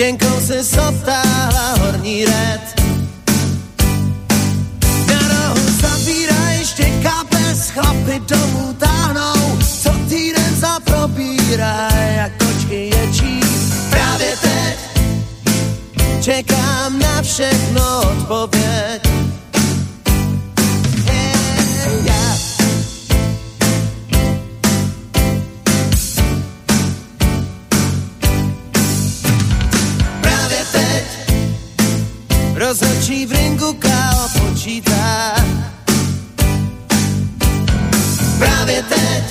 děnkou se soptála horní red. Na rohu zavírá ještě kapes, chlapy domů táhnou, co týden zapropírá, jako kočky ječí. Právě teď čekám na všechno odpověď. Rozhodčí v ringu KO počítá. Právě teď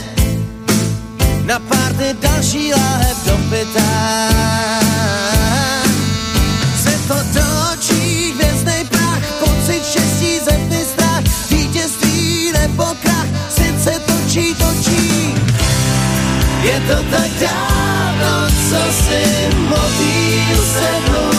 na párty další láhev dopytá. Se to točí, hvězdnej prach, pocit štěstí, zemny strach, vítězství nebo krach, svět se točí, točí. Je to tak dávno, co si motýl sednul na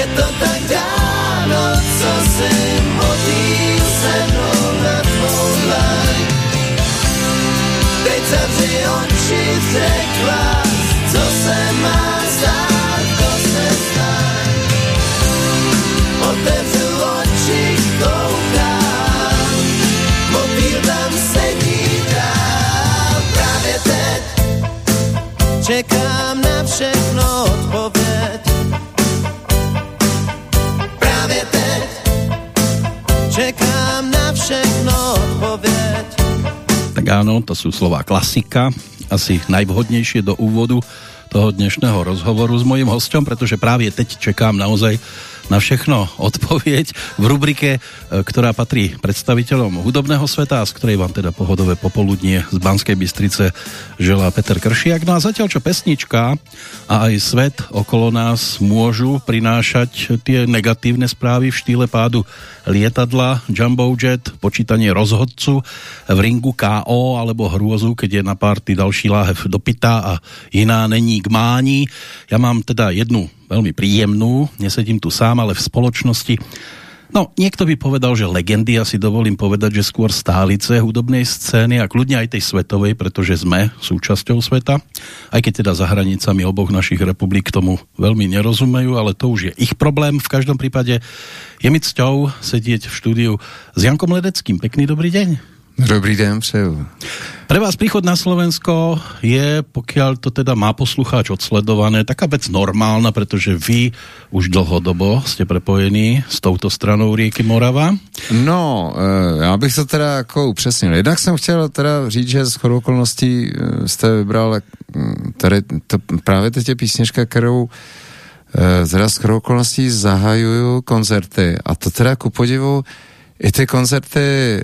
Je to tak co si motýl sednul na tvou dlaň. Teď zavři oči, řekla, co se má stát, to se stát. Otevřu oči, koukám, motýl tam sedí dál. Právě teď čekám na všechno áno, to sú slova klasika, asi najvhodnejšie do úvodu toho dnešného rozhovoru s mojím hostom, pretože právě teď čekám naozaj na všechno odpověď v rubrike, e, ktorá patrí predstaviteľom hudobného sveta a z ktorej vám teda pohodové popoludnie z Banskej Bystrice želá Peter Kršiak. No a zatiaľ čo pesnička a aj svet okolo nás môžu prinášať tie negatívne správy v štýle pádu lietadla, jumbo jet, počítanie rozhodcu v ringu KO alebo hrôzu, keď je na párty další láhev dopytá a jiná není k mání. Ja mám teda jednu veľmi príjemnú, nesedím tu sám, ale v spoločnosti No, niekto by povedal, že legendy, asi dovolím povedať, že skôr stálice hudobnej scény a kľudne aj tej svetovej, pretože sme súčasťou sveta, aj keď teda za hranicami oboch našich republik tomu veľmi nerozumejú, ale to už je ich problém. V každom prípade je mi cťou sedieť v štúdiu s Jankom Ledeckým. Pekný dobrý deň. Dobrý den, přeju. Pre vás príchod na Slovensko je, pokiaľ to teda má poslucháč odsledované, taká vec normálna, pretože vy už dlhodobo ste prepojení s touto stranou rieky Morava. No, eh, já bych to teda jako upřesnil. Jednak jsem chtěl teda říct, že z chodou okolností eh, jste vybral hm, tady to, právě teď je písnička, kterou eh, teda z chodou okolností zahajuju koncerty a to teda ku podivu i ty koncerty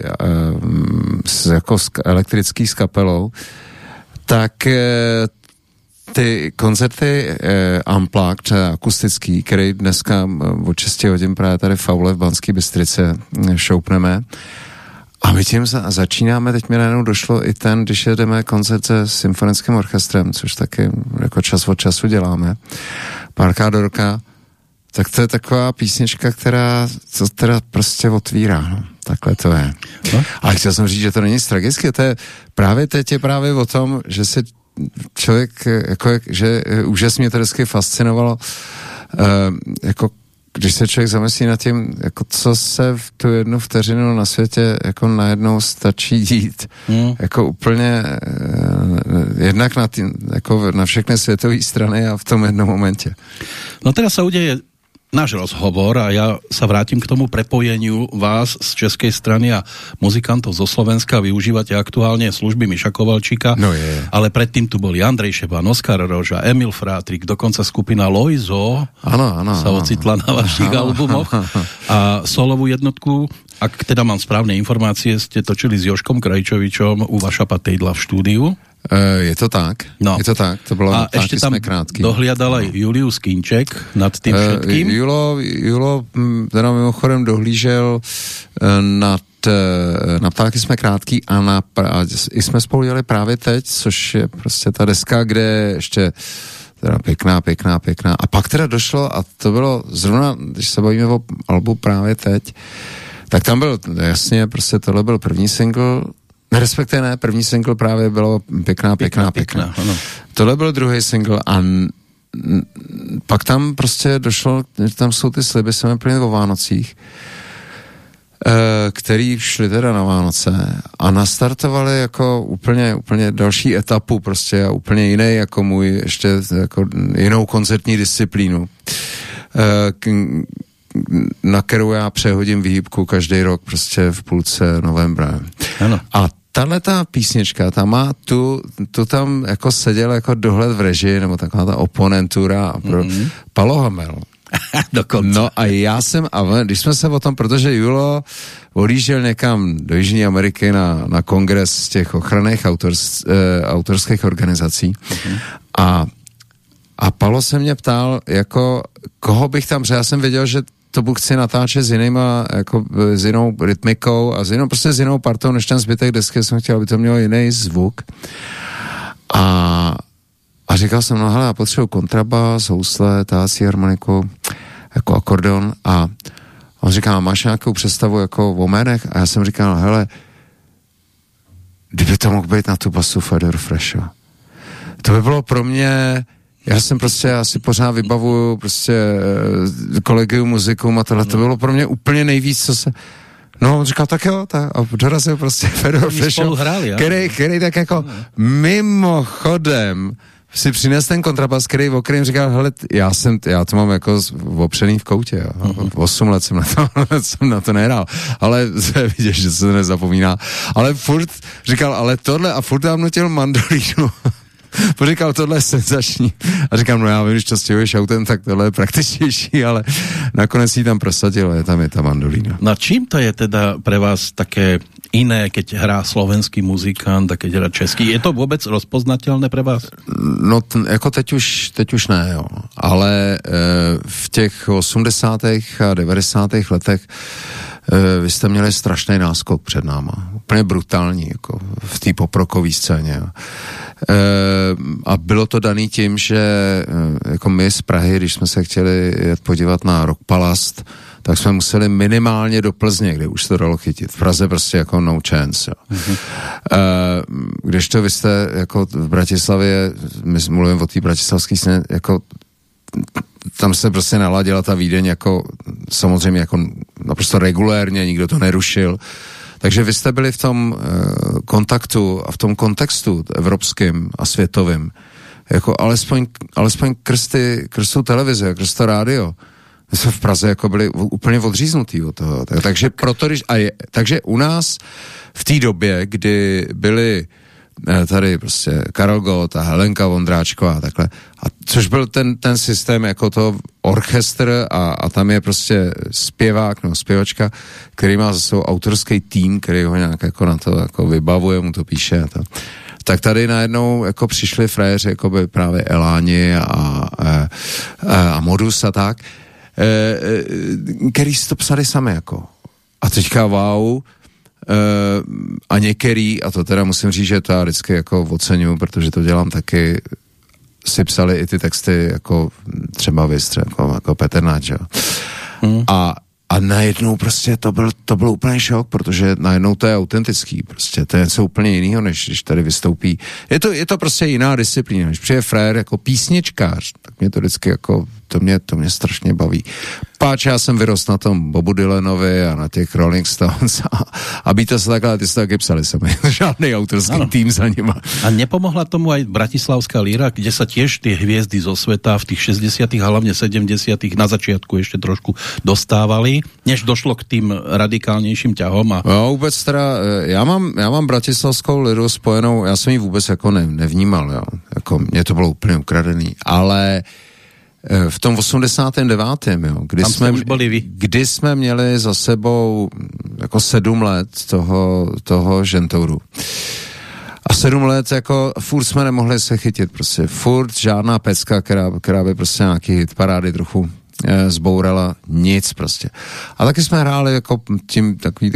s, jako s, elektrický s kapelou, tak eh, ty koncerty eh, Unplugged, třeba akustický, který dneska eh, od 6 hodin právě tady v Faule v Banské Bystrice šoupneme, A my tím za, začínáme, teď mi najednou došlo i ten, když jedeme koncert se symfonickým orchestrem, což taky jako čas od času děláme, párkrát do roka, tak to je taková písnička, která to teda prostě otvírá. No. Takhle to je. No? Ale chtěl jsem říct, že to není nic tragické, to je právě teď je právě o tom, že se člověk, jako, že úžasně mě to vždycky fascinovalo, uh, jako když se člověk zamyslí nad tím, jako co se v tu jednu vteřinu na světě jako najednou stačí dít, hmm. jako úplně uh, jednak na, tý, jako na všechny světové strany a v tom jednom momentě. No teda se uděje náš rozhovor a ja sa vrátim k tomu prepojeniu vás z českej strany a muzikantov zo Slovenska. Využívate aktuálne služby Miša Kovalčíka, no je. ale predtým tu boli Andrej Šeban, Oskar Roža, Emil Frátrik, dokonca skupina Loizo ano, ano, sa ocitla na vašich ano, albumoch a solovú jednotku ak teda mám správne informácie, ste točili s Joškom Krajčovičom u Vaša Patejdla v štúdiu. Uh, je to tak, no. je to tak, to bylo A ještě tam krátký. dohliadal aj Julius Kinček nad tím uh, všetkým. Julo, Julo hm, teda mimochodem dohlížel uh, nad na ptáky jsme krátký a, na, a i jsme spolu jeli právě teď, což je prostě ta deska, kde ještě teda pěkná, pěkná, pěkná. A pak teda došlo, a to bylo zrovna, když se bavíme o albu právě teď, tak tam byl, jasně, prostě tohle byl první single, Respektive ne, první single právě bylo Pěkná, pěkná, pěkná. pěkná. Tohle byl druhý single a pak tam prostě došlo, že tam jsou ty sliby, jsme plně o Vánocích, eh, který šli teda na Vánoce a nastartovali jako úplně, úplně další etapu prostě a úplně jiný jako můj, ještě jako jinou koncertní disciplínu, eh, na kterou já přehodím výhybku každý rok prostě v půlce novembra. Ano. A tahle ta písnička, ta má tu, tu tam jako seděl jako dohled v režii, nebo taková ta oponentura pro mm-hmm. Palo Hamel. Dokonce. No a já jsem, a když jsme se o tom, protože Julo odjížděl někam do Jižní Ameriky na, na kongres těch ochranných autors, eh, autorských organizací mm-hmm. a a Palo se mě ptal, jako, koho bych tam, protože já jsem věděl, že to buď chci natáčet s jinýma, jako s jinou rytmikou a s jinou, prostě s jinou partou, než ten zbytek desky jsem chtěl, aby to mělo jiný zvuk. A, a říkal jsem, no hele, já potřebuji kontrabas, housle, tásí harmoniku, jako akordeon a on říká, máš nějakou představu jako o jménech? A já jsem říkal, hele, kdyby to mohl být na tu basu Fedor Fresho. To by bylo pro mě já jsem prostě, já si pořád vybavuju prostě eh, kolegium muzikum a tohle, to bylo pro mě úplně nejvíc, co se... No, on říkal, tak jo, tak, a dorazil prostě Fedor Flešov, který, který tak jako mimochodem si přines ten kontrabas, který o kterým říkal, hele, já jsem, já to mám jako opřený v koutě, jo. Uh-huh. 8 let jsem na to, jsem na to nehrál, ale vidíš, že se to nezapomíná, ale furt říkal, ale tohle a furt tam nutil mandolínu poříkal, tohle je senzační. A říkám, no já vím, když to stěhuješ autem, tak tohle je praktičnější, ale nakonec jí tam prosadil, je tam je ta mandolína. Na čím to je teda pre vás také iné, keď hrá slovenský muzikant a keď hrá český? Je to vůbec rozpoznatelné pre vás? No, jako teď už, teď už ne, jo. Ale e, v těch 80. a 90. letech vy jste měli strašný náskok před náma. Úplně brutální, jako v té poprokové scéně. Jo. E, a bylo to daný tím, že e, jako my z Prahy, když jsme se chtěli jet podívat na Rock Palast, tak jsme museli minimálně do Plzně, kde už to dalo chytit. V Praze prostě jako no chance. Jo. Mm-hmm. E, když to vy jste jako v Bratislavě, my mluvím o té bratislavské scéně, jako tam se prostě naladila ta Vídeň jako samozřejmě jako naprosto regulérně, nikdo to nerušil. Takže vy jste byli v tom uh, kontaktu a v tom kontextu evropským a světovým, jako alespoň, alespoň krsty, krstu televize, krstu rádio. My jsme v Praze jako byli úplně odříznutý od toho. Takže, proto, když, a je, takže u nás v té době, kdy byli Eh, tady prostě Karel Gott a Helenka Vondráčková a takhle. A což byl ten, ten systém jako to orchestr a, a tam je prostě zpěvák nebo zpěvačka, který má zase autorský tým, který ho nějak jako na to jako vybavuje, mu to píše a to. Tak tady najednou jako přišli frajeři, jako by právě Eláni a, a, a Modus a tak, e, který si to psali sami jako. A teďka wow, a některý, a to teda musím říct, že to já vždycky jako oceňuju, protože to dělám taky, si psali i ty texty jako třeba vy, jako, jako Petr Náč, hmm. A a najednou prostě to byl, to byl úplně šok, protože najednou to je autentický, prostě to je něco úplně jiného, než když tady vystoupí. Je to, je to prostě jiná disciplína, když přijde frér jako písničkář, tak mě to vždycky jako, to mě, to mě strašně baví páč, já jsem vyrost na tom Bobu Dylanovi a na těch Rolling Stones a, a Beatles takhle, ty jste taky psali sami, žádný autorský ano. tým za nima. A nepomohla tomu aj Bratislavská líra, kde sa tiež tie hviezdy zo sveta v tých 60 a hlavne 70 na začiatku ešte trošku dostávali, než došlo k tým radikálnějším ťahom. A... No, vůbec teda, e, já mám, já mám Bratislavskou liru spojenou, já jsem ji vůbec jako ne, nevnímal, jo. Jako, mě to bylo úplně ukradený, ale Eh, v tom 89. Jo, kdy, Tam jsme, byli kdy jsme měli za sebou jako sedm let toho, toho žentouru. A sedm let jako furt jsme nemohli se chytit prostě. Furt žádná pecka, která, která by prostě nějaký hit parády trochu Eh, zbourala nic prostě. A taky jsme hráli jako tím takový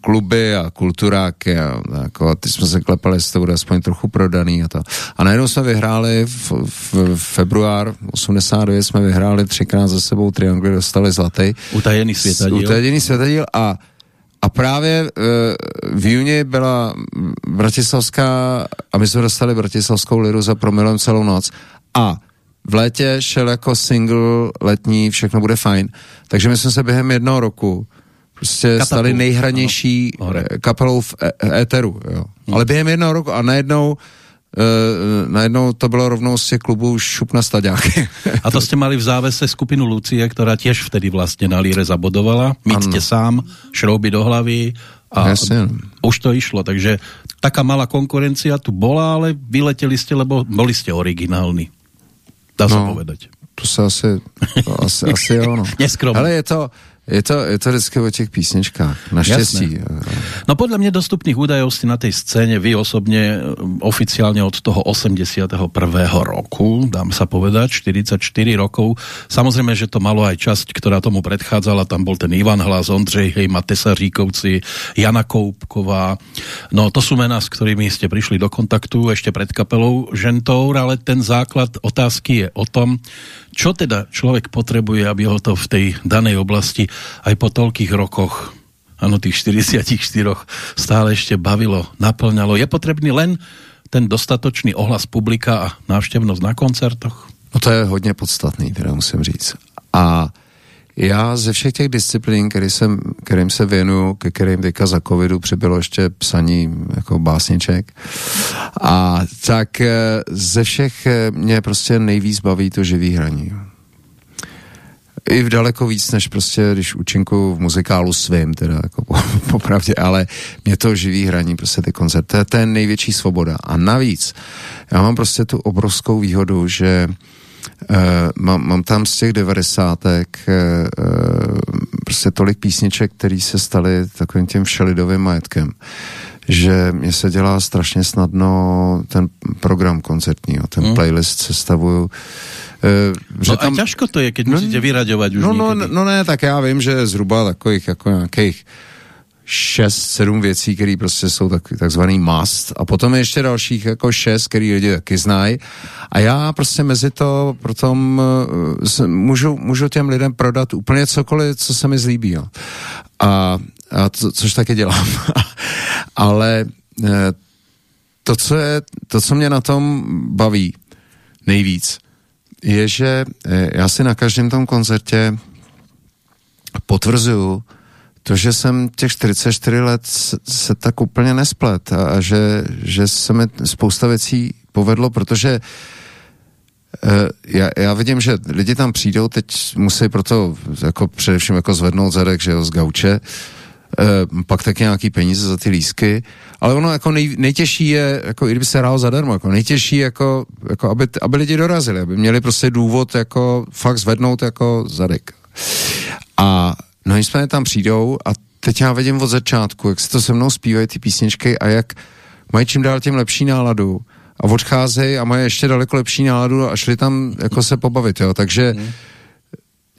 kluby a kulturáky a, jako, a ty jsme se klepali s tou aspoň trochu prodaný a to. A najednou jsme vyhráli v, v, v február 89 jsme vyhráli třikrát za sebou Triangle, dostali zlatý. Utajený světadíl. Utajený světadíl a a právě uh, v juni byla Bratislavská, a my jsme dostali Bratislavskou liru za promilem celou noc. A v létě šel jako single letní, všechno bude fajn. Takže my jsme se během jednoho roku prostě Katapu. stali nejhranější ano. kapelou v e- éteru. Jo. Hmm. Ale během jednoho roku a najednou Uh, najednou to bylo rovnou z těch klubů šup na staďáky. A to jste mali v závese skupinu Lucie, která těž vtedy vlastně na líre zabodovala. Míťte sám, šrouby do hlavy a Jasně. už to išlo, takže taká malá konkurencia tu bola, ale vyleteli jste, lebo boli ste originálni. Dá no, se povedať. To se asi, to asi, asi jo, no. Ale je to, je to, je to vždycky o těch písničkách, naštěstí. No podle mě dostupných údajů si na té scéně vy osobně um, oficiálně od toho 81. roku, dám sa povedať, 44 rokov. Samozřejmě, že to malo aj časť, která tomu predchádzala, tam bol ten Ivan Hlas, Ondřej Hejma, Tesaříkovci, Jana Koupková. No to sú mená, s ktorými ste prišli do kontaktu ešte pred kapelou Žentour, ale ten základ otázky je o tom, čo teda člověk potřebuje, aby ho to v tej danej oblasti aj po toľkých rokoch, ano, tých 44 stále ešte bavilo, naplňalo. Je potrebný len ten dostatočný ohlas publika a návštěvnost na koncertoch? No to je hodně podstatný, teda musím říct. A já ze všech těch disciplín, který jsem, kterým se věnuju, ke kterým teďka za covidu přibylo ještě psaní jako básniček, a tak eh, ze všech eh, mě prostě nejvíc baví to živý hraní. I v daleko víc, než prostě, když účinku v muzikálu svým, teda jako popravdě, ale mě to živý hraní, prostě ty koncerty, to je, největší svoboda. A navíc, já mám prostě tu obrovskou výhodu, že mám, mám tam z těch devadesátek uh, prostě tolik písniček, které se staly takovým tím všelidovým majetkem, že mě se dělá strašně snadno ten program koncertní, ten hmm. playlist sestavuju. Že no tam, a těžko to je, keď no, musíte vyraďovat už no, no, no ne, tak já vím, že zhruba takových jako nějakých šest, sedm věcí, které prostě jsou tak, takzvaný must a potom je ještě dalších jako šest, který lidi taky znají a já prostě mezi to potom uh, můžu, můžu těm lidem prodat úplně cokoliv, co se mi zlíbí. Jo. A, a to, což taky dělám. Ale uh, to, co je, to, co mě na tom baví nejvíc, je, že uh, já si na každém tom koncertě potvrzuju, to, že jsem těch 44 let se tak úplně nesplet a, a že, že se mi spousta věcí povedlo, protože uh, já, já vidím, že lidi tam přijdou, teď musí proto jako především jako zvednout zadek, že jo, z gauče, Uh, pak taky nějaký peníze za ty lísky, ale ono jako nej, nejtěžší je, jako i kdyby se hrálo zadarmo, jako nejtěžší jako, jako aby, aby lidi dorazili, aby měli prostě důvod jako fakt zvednout jako zadek. A No nicméně tam přijdou a teď já vidím od začátku, jak se to se mnou zpívají ty písničky a jak mají čím dál tím lepší náladu a odcházejí a mají ještě daleko lepší náladu a šli tam jako se pobavit, jo, takže mm.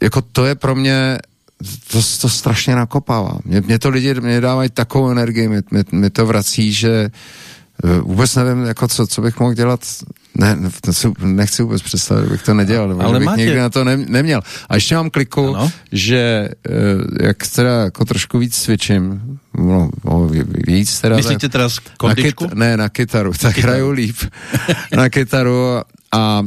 jako to je pro mě to, to strašně nakopává. Mě, mě to lidi mě dávají takovou energii, mě, mě, mě to vrací, že eh, vůbec nevím, jako co, co bych mohl dělat ne, to si, nechci vůbec představit, bych to nedělal, nebo Ale bych máte... někdy na to ne, neměl. A ještě mám kliku, ano? že uh, jak teda jako trošku víc cvičím, no, no víc teda... Myslíte teda? Na kyt, ne, na kytaru, tak kytaru. hraju líp na kytaru a a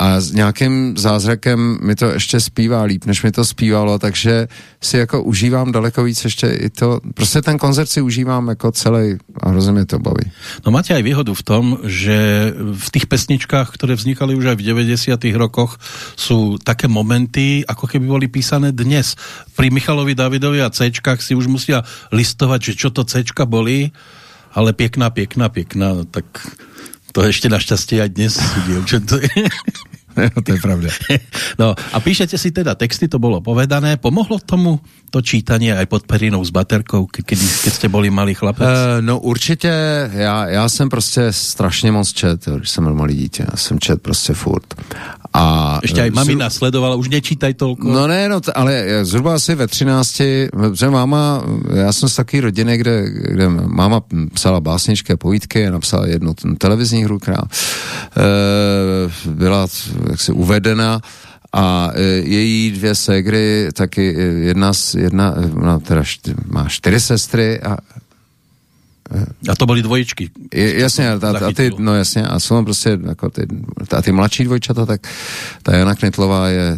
s nějakým zázrakem mi to ještě zpívá líp, než mi to zpívalo, takže si jako užívám daleko víc ještě i to, prostě ten koncert si užívám jako celý a hrozně mě to baví. No máte aj výhodu v tom, že v těch pesničkách, které vznikaly už aj v 90. rokoch, jsou také momenty, ako keby boli písané dnes. Pri Michalovi Davidovi a C si už musia listovať, že čo to C boli, ale pěkná, pěkná, pěkná, no tak to ještě naštěstí aj dnes no, to je pravda. No a píšete si teda texty, to bolo povedané. Pomohlo tomu to čítanie aj pod perinou s baterkou, keď, keď ste boli malý chlapec? Uh, no určitě, já, já jsem prostě strašně moc čet, když jsem byl malý dítě, já jsem čet prostě furt. A Ještě aj mamina sledovala, už nečítaj tolko. No ne, no, ale zhruba asi ve 13, že máma, já jsem z takové rodiny, kde, kde máma psala básničky a povídky, napsala jednu televizní hru, která e, byla jaksi uvedena a e, její dvě ségry, taky jedna, jedna no, teda šty, má čtyři sestry a a to byly dvojičky. Je, jasně, a, a ty, no jasně, a jsou prostě jako ty, a ty mladší dvojčata, tak ta Jana Knitlová je,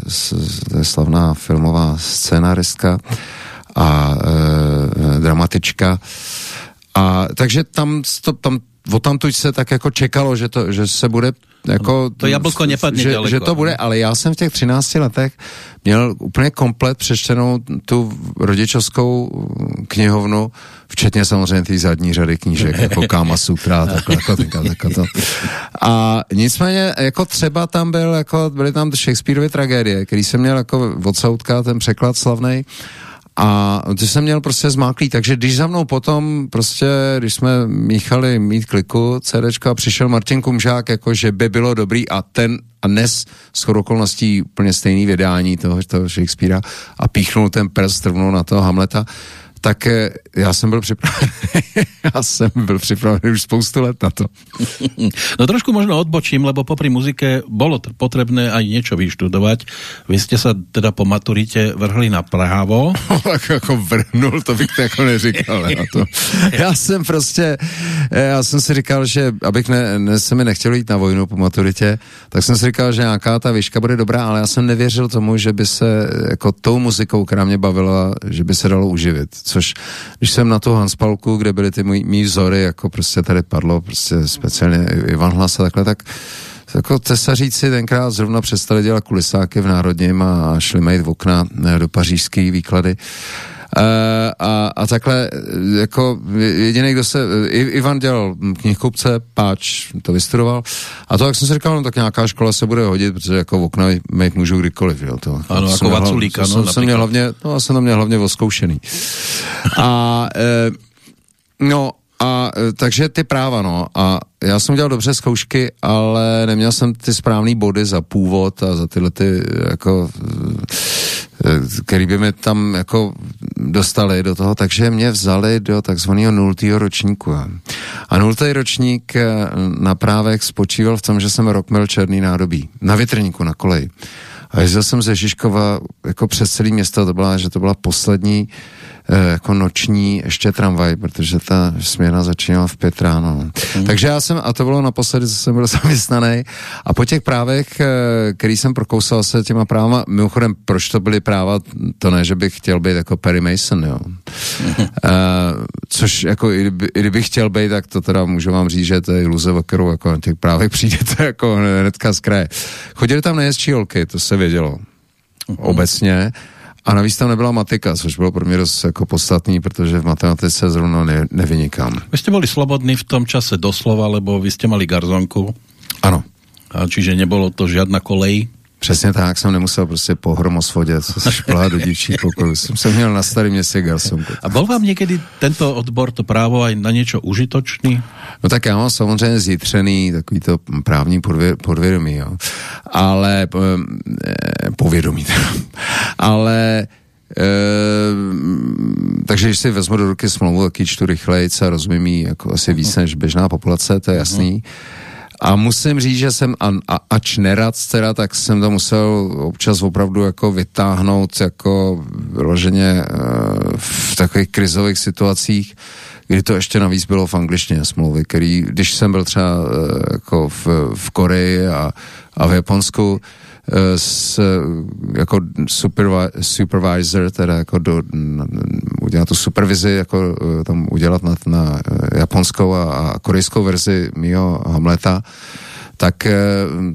je slavná filmová scénaristka a e, dramatička. A takže tam, to, tam o tamtuť se tak jako čekalo, že, to, že se bude jako... To jablko nepadne že, daleko. že to bude, ale já jsem v těch 13 letech měl úplně komplet přečtenou tu rodičovskou knihovnu, včetně samozřejmě té zadní řady knížek, jako Kama Sutra, takhle, jako, takhle, jako to. A nicméně, jako třeba tam byl, jako byly tam Shakespeareovy tragédie, který jsem měl jako od Soutka, ten překlad slavný a ty jsem měl prostě zmáklý, takže když za mnou potom prostě, když jsme míchali mít kliku CDčka přišel Martin Kumžák, jako že by bylo dobrý a ten a dnes s okolností úplně stejný vydání toho, toho Shakespearea a píchnul ten prst rovnou na toho Hamleta, tak eh, já jsem byl připravený, já jsem byl připravený už spoustu let na to. No trošku možno odbočím, lebo popri muzike bolo potrebné aj niečo vyštudovať. Vy ste sa teda po maturite vrhli na právo. tak jako vrhnul, to bych to jako neříkal. Na to. Já jsem prostě, eh, já jsem si říkal, že abych ne, ne, se mi nechtěl jít na vojnu po maturitě, tak jsem si říkal, že nějaká ta výška bude dobrá, ale já jsem nevěřil tomu, že by se jako tou muzikou, která mě bavila, že by se dalo uživit což když jsem na tu Hanspalku, kde byly ty mý, mý vzory, jako prostě tady padlo prostě speciálně Ivan Hlas a takhle, tak jako cesaříci tenkrát zrovna přestali dělat kulisáky v Národním a šli mít v okna do pařížský výklady. Uh, a, a takhle, eh, jako jediný, kdo se, Ivan dělal knihkupce, páč, to vystudoval, a to, jak jsem si říkal, no tak nějaká škola se bude hodit, protože jako v okna mít můžu kdykoliv, jo, to. Ano, jako Vaculíka, no, jsem měl hlavně, no, jsem tam měl hlavně oskoušený. A, uh, no, a takže ty práva, no. A já jsem dělal dobře zkoušky, ale neměl jsem ty správné body za původ a za tyhle ty, jako který by mě tam jako dostali do toho, takže mě vzali do takzvaného nultého ročníku. A nultý ročník eh, na právech spočíval v tom, že jsem rok měl černý nádobí. Na větrníku, na koleji. A jezdil jsem ze Žižkova jako přes celý město, to byla, že to byla poslední Eh, jako noční ještě tramvaj, protože ta směna začínala v pět ráno. Hmm. Takže já jsem, a to bylo naposledy, co jsem byl zaměstnaný, a po těch právech, eh, který jsem prokousal se těma právama, mimochodem, proč to byly práva, to ne, že bych chtěl být jako Perry Mason, jo. Hmm. Uh, což jako, i kdyby, i kdybych chtěl být, tak to teda můžu vám říct, že to je iluze, o kterou jako na těch právech přijdete jako hnedka z kraje. Chodili tam nejezčí holky, to se vědělo. Hmm. Obecně. A navíc tam nebyla matika, což bylo pro mě dost jako podstatný, protože v matematice zrovna ne, nevynikám. Vy jste byli slobodní v tom čase doslova, lebo vy jste mali garzonku. Ano. A čiže nebylo to žádná kolej? Přesně tak, jsem nemusel prostě po hromosvodě, co se šplhá do dívčí pokoju. Jsem se měl na starém městě garsonku. A byl vám někdy tento odbor, to právo, aj na něco užitočný? No tak já mám samozřejmě zjitřený takový to právní podvě, podvědomí, jo. Ale, eh, povědomí teda. Ale e, takže když si vezmu do ruky smlouvu, tak ji čtu rychlejc a rozumím ji jako asi víc než běžná populace, to je jasný. A musím říct, že jsem, a, a, ač nerad teda, tak jsem to musel občas opravdu jako vytáhnout jako vyloženě e, v takových krizových situacích, kdy to ještě navíc bylo v angličtině smlouvy, který, když jsem byl třeba e, jako v, v Koreji a, a v Japonsku, Eh, s, jako supervi, supervisor, teda jako do, udělat tu supervizi, jako eh, tam udělat na, na japonskou a, a korejskou verzi mýho Hamleta, tak eh,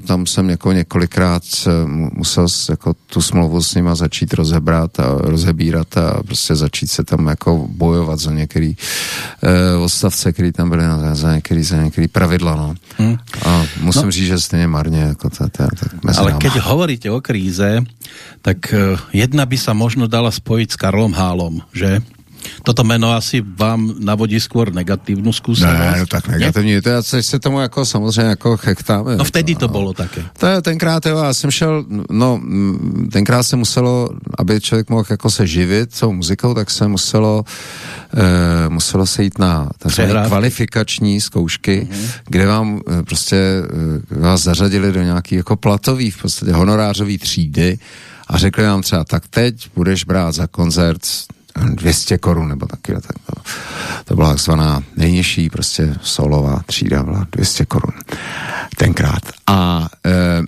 tam jsem jako několikrát eh, musel jako tu smlouvu s nima začít rozebrat a rozebírat a prostě začít se tam jako bojovat za některý uh, odstavce, který tam byly za některý, za některý pravidla, no. Hmm. A musím no. říct, že stejně marně jako to, to, to Ale keď hovoríte o kríze, tak jedna by sa možno dala spojiť s Karlom Hálom, že? Toto jméno asi vám navodí skôr negatívnu skúsenosť. Ne, no tak negativní, ne? to je, se tomu jako samozřejmě jako chechtáme. No vtedy to bylo také. To je tenkrát, jo, já jsem šel, no, tenkrát se muselo, aby člověk mohl jako se živit tou muzikou, tak se muselo, e, muselo se jít na kvalifikační zkoušky, mm-hmm. kde vám e, prostě e, vás zařadili do nějaký jako platový, v podstatě honorářový třídy a řekli vám třeba, tak teď budeš brát za koncert 200 korun nebo taky. Tak to, to byla takzvaná nejnižší prostě solová třída, byla 200 korun tenkrát. A e,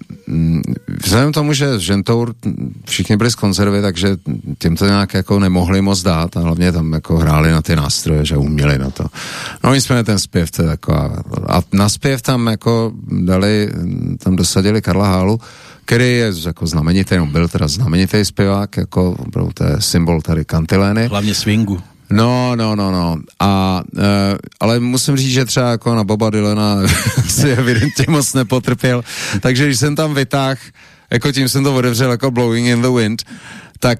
vzhledem tomu, že Žentour všichni byli z konzervy, takže těm to nějak jako nemohli moc dát a hlavně tam jako hráli na ty nástroje, že uměli na to. No nicméně ten zpěv, to je taková, a na zpěv tam jako dali, tam dosadili Karla Hálu, který je jako znamenitý, no byl teda znamenitý zpěvák, jako to je symbol tady kantilény. Hlavně swingu. No, no, no, no. A, uh, ale musím říct, že třeba jako na Boba Dylana si evidentně moc nepotrpěl, takže když jsem tam vytáhl, jako tím jsem to otevřel jako Blowing in the Wind, tak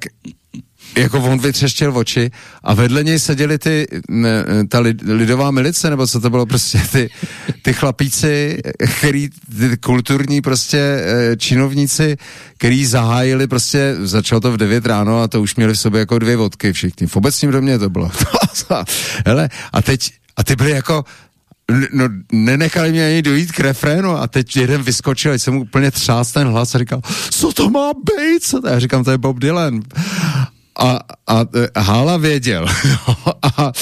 jako on vytřeštěl oči a vedle něj seděli ty, ne, ta lidová milice, nebo co to bylo prostě, ty, ty chlapíci, který, ty kulturní prostě eh, činovníci, který zahájili prostě, začalo to v 9 ráno a to už měli v sobě jako dvě vodky všichni. V obecním domě to bylo. Hele, a teď, a ty byli jako, no, nenechali mě ani dojít k refrénu a teď jeden vyskočil, jsem mu úplně třás ten hlas a říkal, co to má být? Co to? Já říkám, to je Bob Dylan a, a, a Hála věděl. a,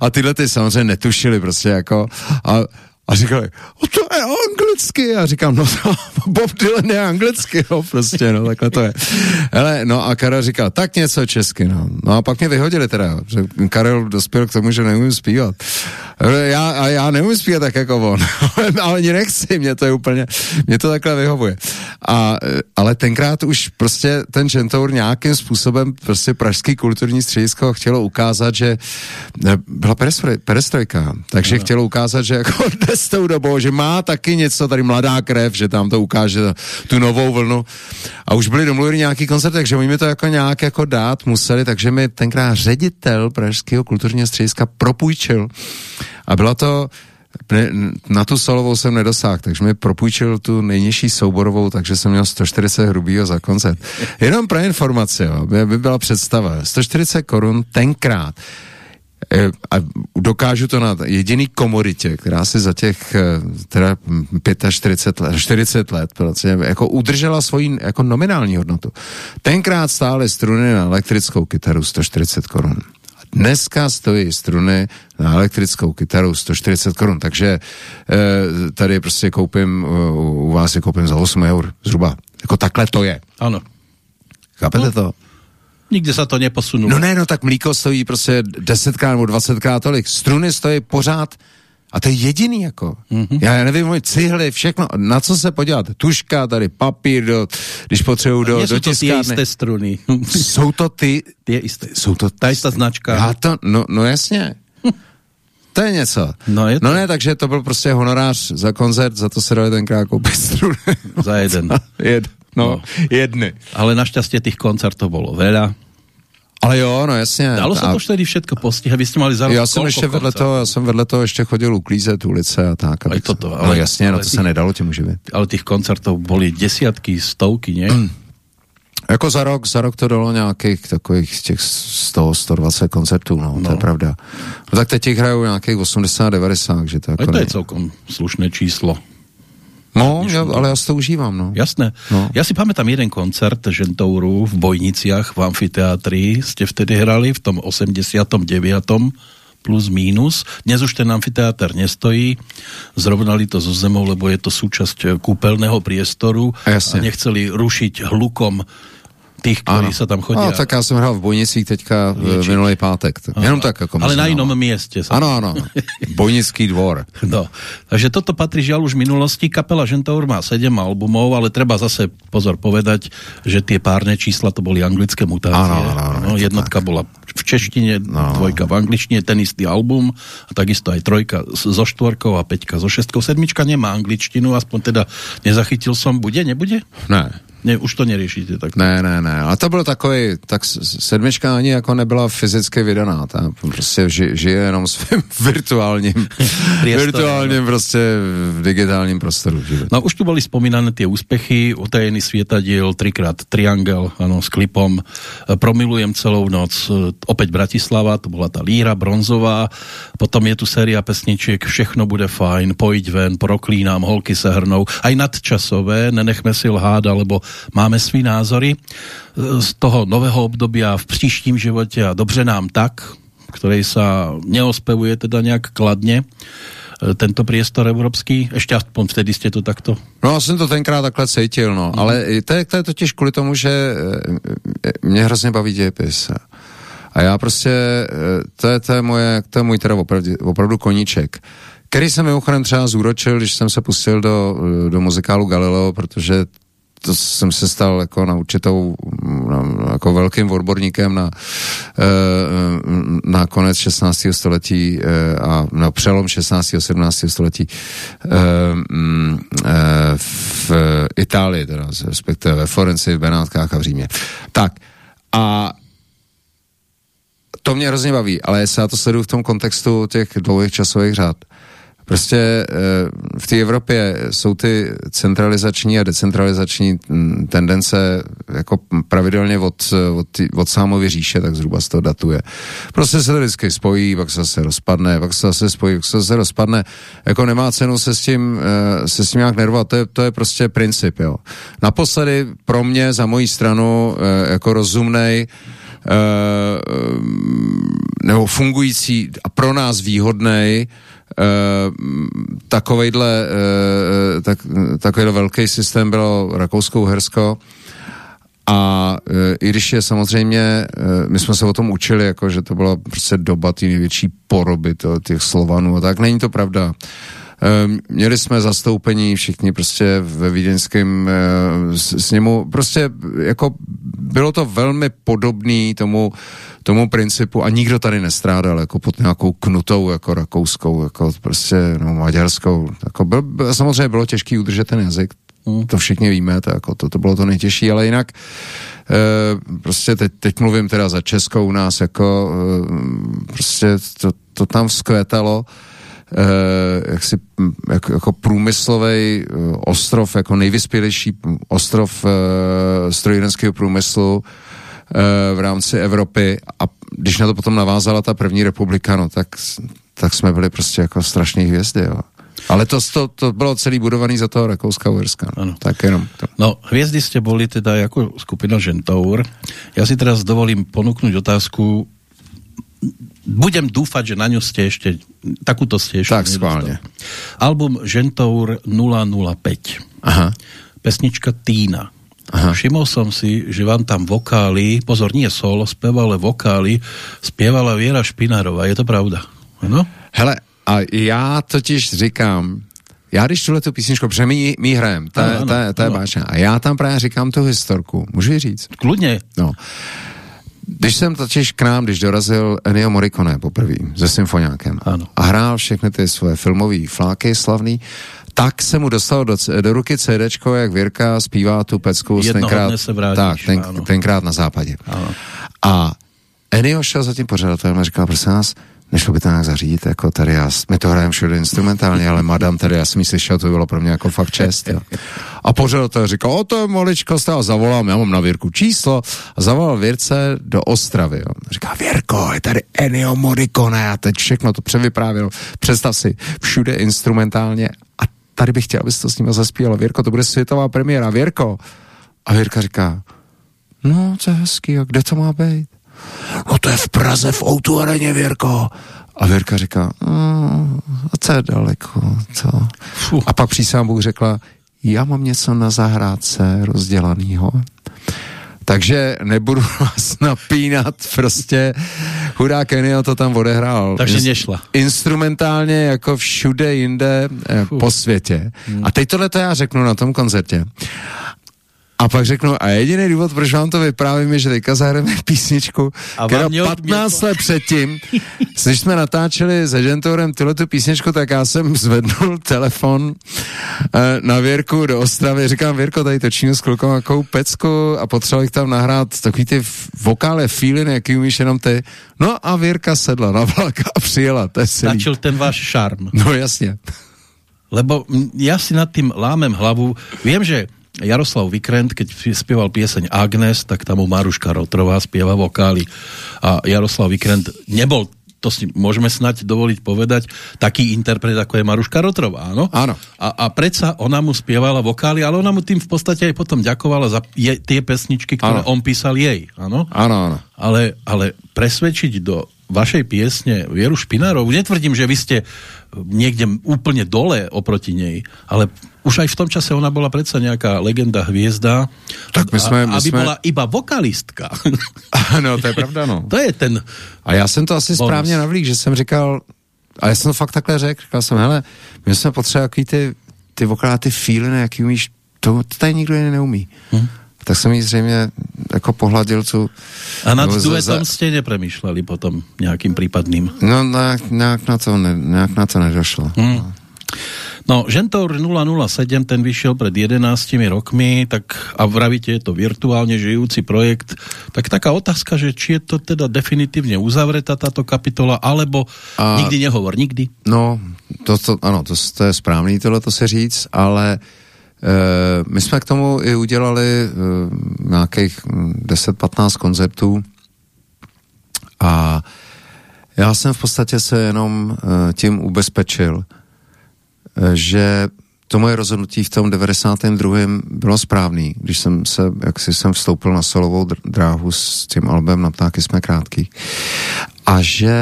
a tyhle ty samozřejmě netušili prostě jako a, a říkali, o to je anglicky. A říkám, no to, Bob Dylan je anglicky, no prostě, no takhle to je. Hele, no a Karel říkal, tak něco česky, no. No a pak mě vyhodili teda, že Karel dospěl k tomu, že neumím zpívat. Já, a já neumím zpívat tak jako on, ale ani nechci, mě to je úplně, mě to takhle vyhovuje. A, ale tenkrát už prostě ten Gentour nějakým způsobem prostě pražský kulturní středisko chtělo ukázat, že byla perestrojka, takže no. chtělo ukázat, že jako s tou dobou, že má taky něco, tady mladá krev, že tam to ukáže tu novou vlnu. A už byli domluvili nějaký koncert, takže oni mi to jako nějak jako dát museli, takže mi tenkrát ředitel Pražského kulturního střediska propůjčil. A byla to na tu solovou jsem nedosáhl, takže mi propůjčil tu nejnižší souborovou, takže jsem měl 140 hrubýho za koncert. Jenom pro informaci, jo, by, by byla představa. 140 korun tenkrát a dokážu to na jediný komoditě, která si za těch eh, teda 45 let, 40 let prostě jako udržela svoji jako nominální hodnotu. Tenkrát stály struny na elektrickou kytaru 140 korun. Dneska stojí struny na elektrickou kytaru 140 korun, takže e, tady prostě koupím, u vás je koupím za 8 eur zhruba. Jako takhle to je. Ano. Chápete no. to? Nikde se to neposunulo. No ne, no tak mlíko stojí prostě desetkrát nebo dvacetkrát tolik. Struny stojí pořád a to je jediný jako. Mm-hmm. Já nevím, můj cihly, všechno, na co se podívat. Tuška, tady papír, do, když potřebuju do, do tiskárny. Jsou to ty struny. jsou to ty... Ty jisté. Jsou to... Ta jistá značka. Já to, no, no jasně. To je něco. No, je to. no ne, takže to byl prostě honorář za koncert, za to se dali tenkrát koupit struny. za jeden. Jed, no, no, jedny. Ale naštěstí těch koncertů bylo veľa. Ale jo, no jasně. Dalo se to už tedy všetko postihat, vy jste mali za Já jsem ještě vedle toho, já jsem vedle toho ještě chodil uklízet ulice a tak. Ale toto, ale, ale jasně, ale no to tých, se nedalo těm živit. Ale těch koncertů byly desiatky, stovky, ne? Mm. Jako za rok, za rok to dalo nějakých takových těch 100, 120 koncertů, no, no. to je no. pravda. No tak teď hrajou nějakých 80, 90, že to jako to je celkom slušné číslo. No, ja, ale já si to užívám, no. Jasné. No. Já si pamätám jeden koncert Žentouru v Bojniciach v amfiteátri. Ste vtedy hrali v tom 89 plus mínus. Dnes už ten amfiteátr nestojí, zrovnali to zo zemou, lebo je to súčasť kúpeľného priestoru a, a nechceli rušiť hlukom tých, ktorí ano. sa tam chodia. No, tak já jsem hrál v Bojnicích teďka v minulý pátek. Tak, jenom tak jako Ale na jinom mieste. Ano, ano. Bojnický dvor. No. Takže toto patrí žiaľ už v minulosti. Kapela Žentour má 7 albumov, ale treba zase pozor povedať, že tie párne čísla to boli anglické mutácie. Ano, ano, ano, no, jednotka tak. bola v češtine, no. dvojka v angličtine, ten istý album a takisto aj trojka so štvorkou a peťka so šestkou. Sedmička nemá angličtinu, aspoň teda nezachytil som. Bude, nebude? Ne. Ne, už to neřešíte tak. Ne, ne, ne. A to byl takový, tak sedmička ani jako nebyla fyzicky vydaná. Ta prostě ži, žije jenom svým virtuálním, virtuálním no. prostě v digitálním prostoru. Žije. No už tu byly vzpomínané ty úspěchy, utajený světadíl, třikrát Triangel, ano, s klipom, Promilujem celou noc, opět Bratislava, to byla ta líra bronzová, potom je tu séria pesniček Všechno bude fajn, Pojď ven, Proklínám, Holky se hrnou, aj nadčasové, Nenechme si lhát, alebo máme svý názory z toho nového obdobia v příštím životě a dobře nám tak, který sa neospevuje teda nějak kladně e, tento priestor evropský? Ještě aspoň vtedy jste to takto? No, já jsem to tenkrát takhle cítil, no. Mm. Ale to je, to je totiž kvůli tomu, že e, e, mě hrozně baví dějepis. A já prostě, to je, to je, moje, to je můj teda opravdu, opravdu koníček který jsem mimochodem třeba zúročil, když jsem se pustil do, do muzikálu Galileo, protože to jsem se stal jako na určitou, na, jako velkým odborníkem na, eh, na konec 16. století eh, a na přelom 16. a 17. století eh, mm, v Itálii, teda respektive ve Florenci, v Benátkách a v Římě. Tak a to mě hrozně baví, ale já to sleduju v tom kontextu těch dlouhých časových řád. Prostě eh, v té Evropě jsou ty centralizační a decentralizační mm, tendence jako pravidelně od, od, od sámovy říše, tak zhruba z toho datuje. Prostě se to vždycky spojí, pak se zase rozpadne, pak se zase spojí, pak se zase rozpadne. Jako nemá cenu se s tím, eh, se s tím nějak nervovat, to je, to je prostě princip, jo. Naposledy pro mě, za mojí stranu, eh, jako rozumnej, nebo fungující a pro nás výhodnej takovejhle, uh, tak, takovýhle velký systém bylo Rakousko-Uhersko a uh, i když je samozřejmě, my jsme se o tom učili, jako, že to byla prostě doba ty největší poroby to, těch Slovanů a tak, není to pravda. Měli jsme zastoupení všichni prostě ve vídeňském s, s němu, prostě jako bylo to velmi podobný tomu tomu principu a nikdo tady nestrádal jako pod nějakou knutou jako rakouskou, jako prostě no, maďarskou. Jako byl, samozřejmě bylo těžký udržet ten jazyk, hmm. to všichni víme, to, jako, to, to bylo to nejtěžší, ale jinak e, prostě teď, teď mluvím teda za Českou u nás, jako e, prostě to, to tam vzkvétalo, e, jak si, jako, jako průmyslový ostrov, jako nejvyspělejší ostrov e, strojírenského průmyslu, v rámci Evropy a když na to potom navázala ta první republika, no tak, tak jsme byli prostě jako strašní hvězdy, jo. Ale to, to, to bylo celý budovaný za toho Rakouska Uherska. No. Tak jenom to. No, hvězdy jste boli teda jako skupina Žentour. Já si teraz dovolím ponúknuť otázku, budem dúfať, že na ňu ste ešte, takúto ste ešte Tak, schválně. Album Žentour 005. Aha. Pesnička Týna. Aha. Všimol som si, že vám tam vokály, pozor, nie sol, zpěv, ale vokály, zpěvala Věra Špinárová. Je to pravda? No? Hele, a já totiž říkám, já když tuhle tu písničku, protože my, my hrajeme, to, ano, to, to je báčná, a já tam právě říkám tu historku, můžu ji říct? Kludně. No. Když jsem totiž k nám, když dorazil Ennio Morricone poprvé se symfoniákem ano. a hrál všechny ty svoje filmové fláky slavný, tak se mu dostalo do, do ruky CDčko, jak Věrka zpívá tu pecku tenkrát, se vrátíš, tak, ten, tenkrát na západě. Ano. A Ennio šel za tím pořadatelem a říkal, prosím nás, nešlo by to nějak zařídit, jako tady já, my to hrajeme všude instrumentálně, ale madam tady, já jsem ji slyšel, to bylo pro mě jako fakt čest, jo. A pořád to říkal, o to je maličkost, a zavolám, já mám na Věrku číslo, a zavolal Věrce do Ostravy. Jo. Říká, Věrko, je tady Ennio Morricone a teď všechno to převyprávěl. Představ si, všude instrumentálně a tady bych chtěl, abys to s ním zaspíval. Věrko, to bude světová premiéra, Věrko. A Věrka říká, no, to je hezký, a kde to má být? No to je v Praze, v Outu areně, Věrko. A Věrka říká, mm, a co je daleko, co? A pak přísám Bůh řekla, já mám něco na zahrádce rozdělanýho. Takže nebudu vás napínat, prostě chudák Enio to tam odehrál. Takže nešla. Instrumentálně jako všude jinde eh, po světě. Hmm. A teď tohle to já řeknu na tom koncertě. A pak řeknu, a jediný důvod, proč vám to vyprávím, je, že teďka zahrajeme písničku, a která 15 let předtím, když jsme natáčeli s agentorem tyhle tu písničku, tak já jsem zvednul telefon eh, na Věrku do Ostravy. Říkám, Věrko, tady točím s klukou jakou pecku a potřeboval tam nahrát takový ty vokále feeling, jaký umíš jenom ty. No a Věrka sedla na vlak a přijela. To je Stačil ten váš šarm. No jasně. Lebo ja si nad tým lámem hlavu. Viem, že Jaroslav Vikrent, keď spieval pieseň Agnes, tak tam u Maruška Rotrová spieva vokály. A Jaroslav Vikrent nebol to si môžeme snať dovoliť povedať, taký interpret, ako je Maruška Rotrová, áno? Áno. A, a predsa ona mu spievala vokály, ale ona mu tým v podstate aj potom ďakovala za je, tie pesničky, ktoré áno. on písal jej, áno? Áno, áno. Ale, ale presvedčiť do vašej piesne Vieru Špinárov, netvrdím, že vy ste niekde úplne dole oproti nej, ale už aj v tom čase ona bola predsa nejaká legenda, hviezda, tak my jsme, my aby jsme... bola iba vokalistka. Ano, to je pravda, no. to je ten A já jsem to asi bonus. správně navlík, že jsem říkal, a já jsem to fakt takhle řekl, říkal jsem, hele, my jsme potřebovali ty, ty vokály, ty feeliny, jaký umíš, to, to tady nikdo jiný neumí. Hmm tak jsem jí zřejmě jako pohladil tu... A nad duetom za... jste nepremýšleli potom nějakým případným? No nějak, nějak, na, to ne, nějak na to nedošlo. Hmm. No, Žentour 007, ten vyšel před 11 rokmi, tak a vravíte, je to virtuálně žijící projekt, tak taká otázka, že či je to teda definitivně uzavretá tato kapitola, alebo a, nikdy nehovor, nikdy? No, to, to, ano, to, to je správný tohle to se říct, ale Eh, my jsme k tomu i udělali eh, nějakých 10-15 hm, koncertů. A já jsem v podstatě se jenom eh, tím ubezpečil, že to moje rozhodnutí v tom 92. bylo správný, když jsem se, jak si jsem vstoupil na solovou dráhu s tím albem Na ptáky jsme krátký. A že,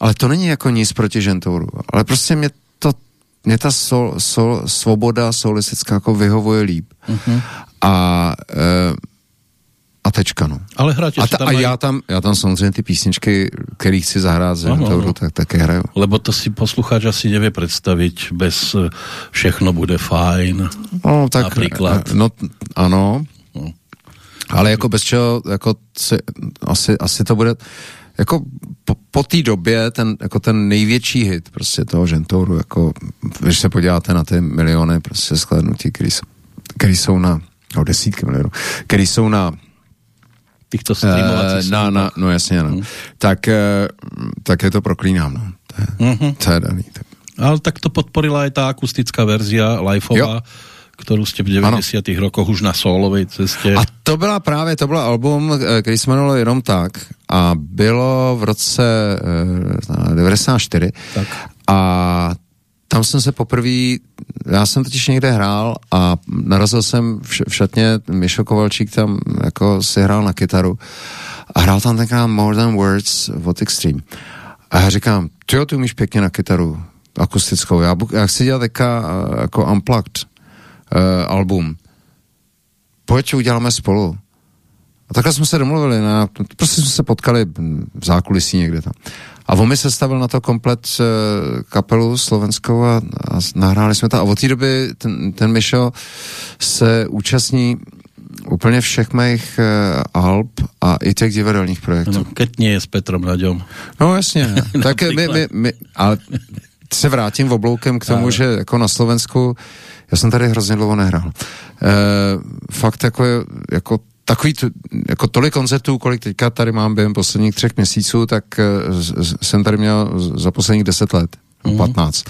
ale to není jako nic proti žentouru, ale prostě mě mě ta sol, sol, svoboda solistická jako vyhovuje líp. Uh-huh. A e, a tečka, no. Ale hráte a, ta, tam a já, tam, já tam samozřejmě ty písničky, které chci zahrát z no. tak také hraju. Lebo to si posluchač asi nevě představit, bez e, všechno bude fajn. No, tak, například. No, ano. No. Ale jako bez čeho, jako si, asi, asi to bude, jako po, po té době ten, jako ten největší hit prostě toho žentouru, jako když se podíváte na ty miliony prostě skladnutí, který jsou, který jsou na, no desítky milionů, který jsou na těchto streamovacích uh, na, na, no jasně, no. Hmm. Tak, uh, tak je to proklínám, no. To je, mm-hmm. to je daný. Tak. Ale tak to podporila i ta akustická verzia, liveová, kterou jste v 90. Ano. rokoch už na solovej cestě. A to byla právě, to byl album, eh, který se jmenoval Jenom tak a bylo v roce eh, 94 tak. a tam jsem se poprvé, já jsem totiž někde hrál a narazil jsem v, v šatně, Mišo Kovalčík tam jako si hrál na kytaru a hrál tam tenkrát More Than Words od Extreme. A já říkám, ty jo, ty umíš pěkně na kytaru akustickou, já, já chci dělat teďka eh, jako unplugged uh, album. Pojď, uděláme spolu. A takhle jsme se domluvili, na, prostě jsme se potkali v zákulisí někde tam. A on mi sestavil na to komplet uh, kapelu slovenskou a, a nahráli jsme to. A od té doby ten, ten Mišo se účastní úplně všech mých uh, alb a i těch divadelních projektů. No, keď nie je s Petrom Naďom. No jasně. tak my, my, my, ale se vrátím v obloukem k tomu, že jako na Slovensku já jsem tady hrozně dlouho nehrál. E, fakt jako, jako takový, jako tolik koncertů, kolik teďka tady mám během posledních třech měsíců, tak uh, jsem tady měl za posledních deset let, mm. 15.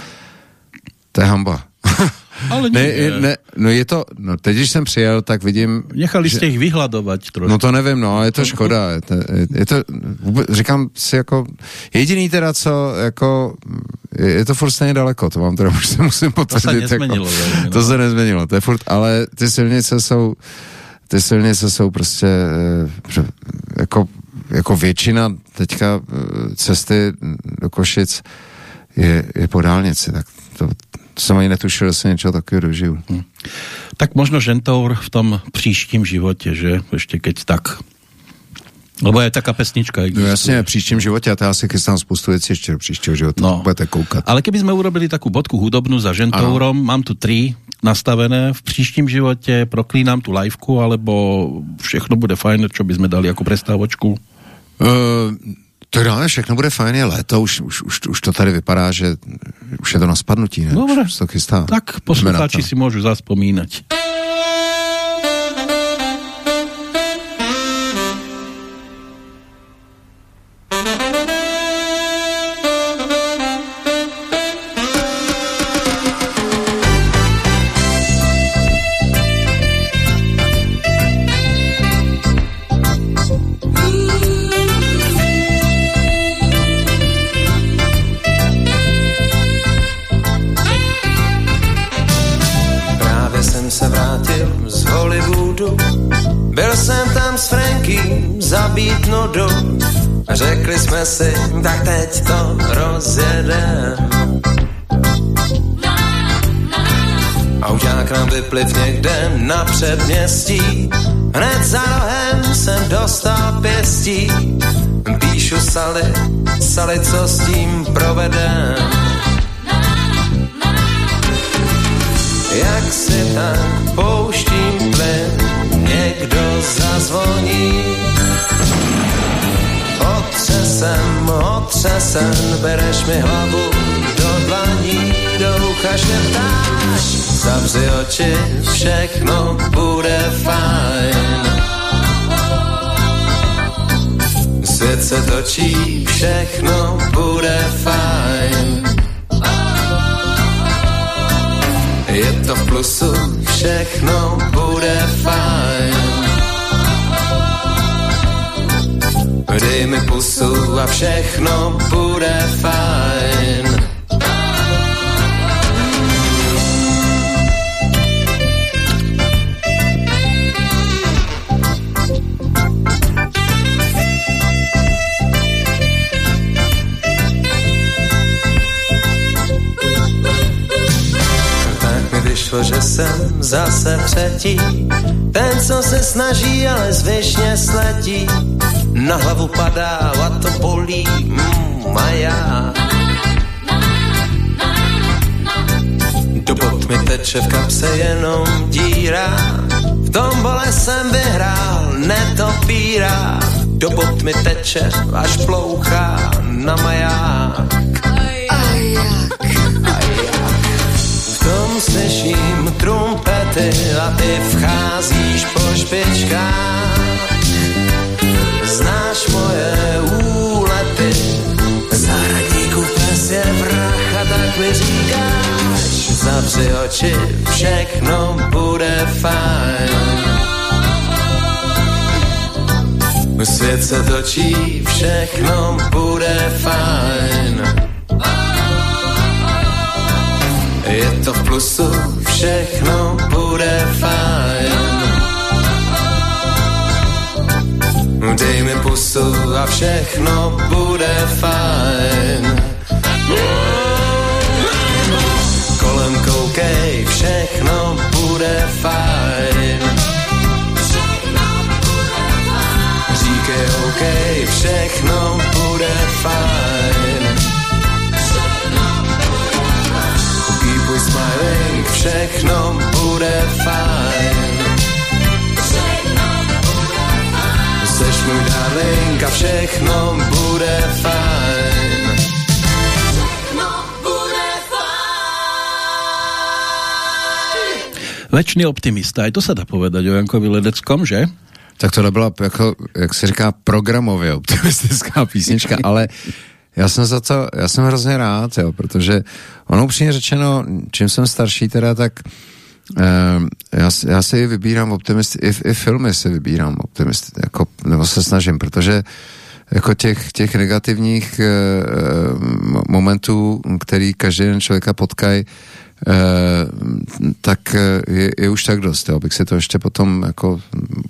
To je hamba. Ale ne, nie. ne, no je to, no teď, když jsem přijel, tak vidím... Nechali že... jste ich vyhľadovat trošku. No to nevím, no, je to škoda. Je to, je to vůbec, říkám si jako, jediný teda, co jako, je, je to furt stejně daleko, to vám teda už se musím potvrdit. To se nezměnilo. Jako, velmi, to se nezměnilo, to je furt, ale ty silnice jsou, ty silnice jsou prostě eh, jako, jako většina teďka eh, cesty do Košic je, je po dálnici, tak to, jsem ani netušil, že se něčeho takového dožiju. Hmm. Tak možno žentour v tom příštím životě, že? Ještě keď tak. Lebo je taká pesnička. No jasně, v příštím životě, a to já si chystám spoustu věcí ještě do příštího života, no. budete koukat. Ale keby jsme urobili takovou bodku hudobnu za žentourom, ano. mám tu tři nastavené v příštím životě, proklínám tu liveku, alebo všechno bude fajn, čo by jsme dali jako prestávočku? Uh, to dáme, všechno bude fajn, je léto, už, už, už, už to tady vypadá, že už je to na spadnutí, ne? Dobre, už to chystá. tak poslucháči si můžu zaspomínať. Řekli jsme si, tak teď to rozjedem. Auták nám vypliv někde na předměstí, hned za rohem jsem dostal pěstí. Píšu sali, sali, co s tím provedem. Jak si tak pouštím plyn, někdo zazvoní Otřesem, otřesem, bereš mi hlavu do dlaní, do ucha šeptáš. Zavři oči, všechno bude fajn. Svět se točí, všechno bude fajn. Je to v plusu, všechno bude fajn. Dej mi pusu a všechno bude fajn. že jsem zase třetí. Ten, co se snaží, ale zvyšně sletí. Na hlavu padá a to bolí, mm, a já. Do bot mi teče v kapse jenom díra. V tom bole jsem vyhrál, netopíra. Do bot mi teče, až plouchá na maják. tom slyším trumpety a ty vcházíš po špičkách. Znáš moje úlety, zahradníku pes je vrach a tak mi říkáš. Zavři oči, všechno bude fajn. Svět se točí, všechno bude fajn. Je to v plusu, všechno bude fajn. Dej mi pusu a všechno bude fajn. Kolem koukej, všechno bude fajn. Říkej OK, všechno bude fajn. smiling, všechno bude fajn. Seš můj darling a všechno bude fajn. Večný optimista, aj to sa dá povedať o Jankovi Ledeckom, že? Tak to nebyla, jako, jak se říká, programově optimistická písnička, ale já jsem za to, já jsem hrozně rád, jo, protože ono upřímně řečeno, čím jsem starší teda, tak uh, já, já si vybírám optimist, i, i filmy si vybírám optimist, jako, nebo se snažím, protože jako těch, těch negativních uh, momentů, který každý den člověka potkají, tak eh, je, je už tak dost, jo. abych si to ještě potom jako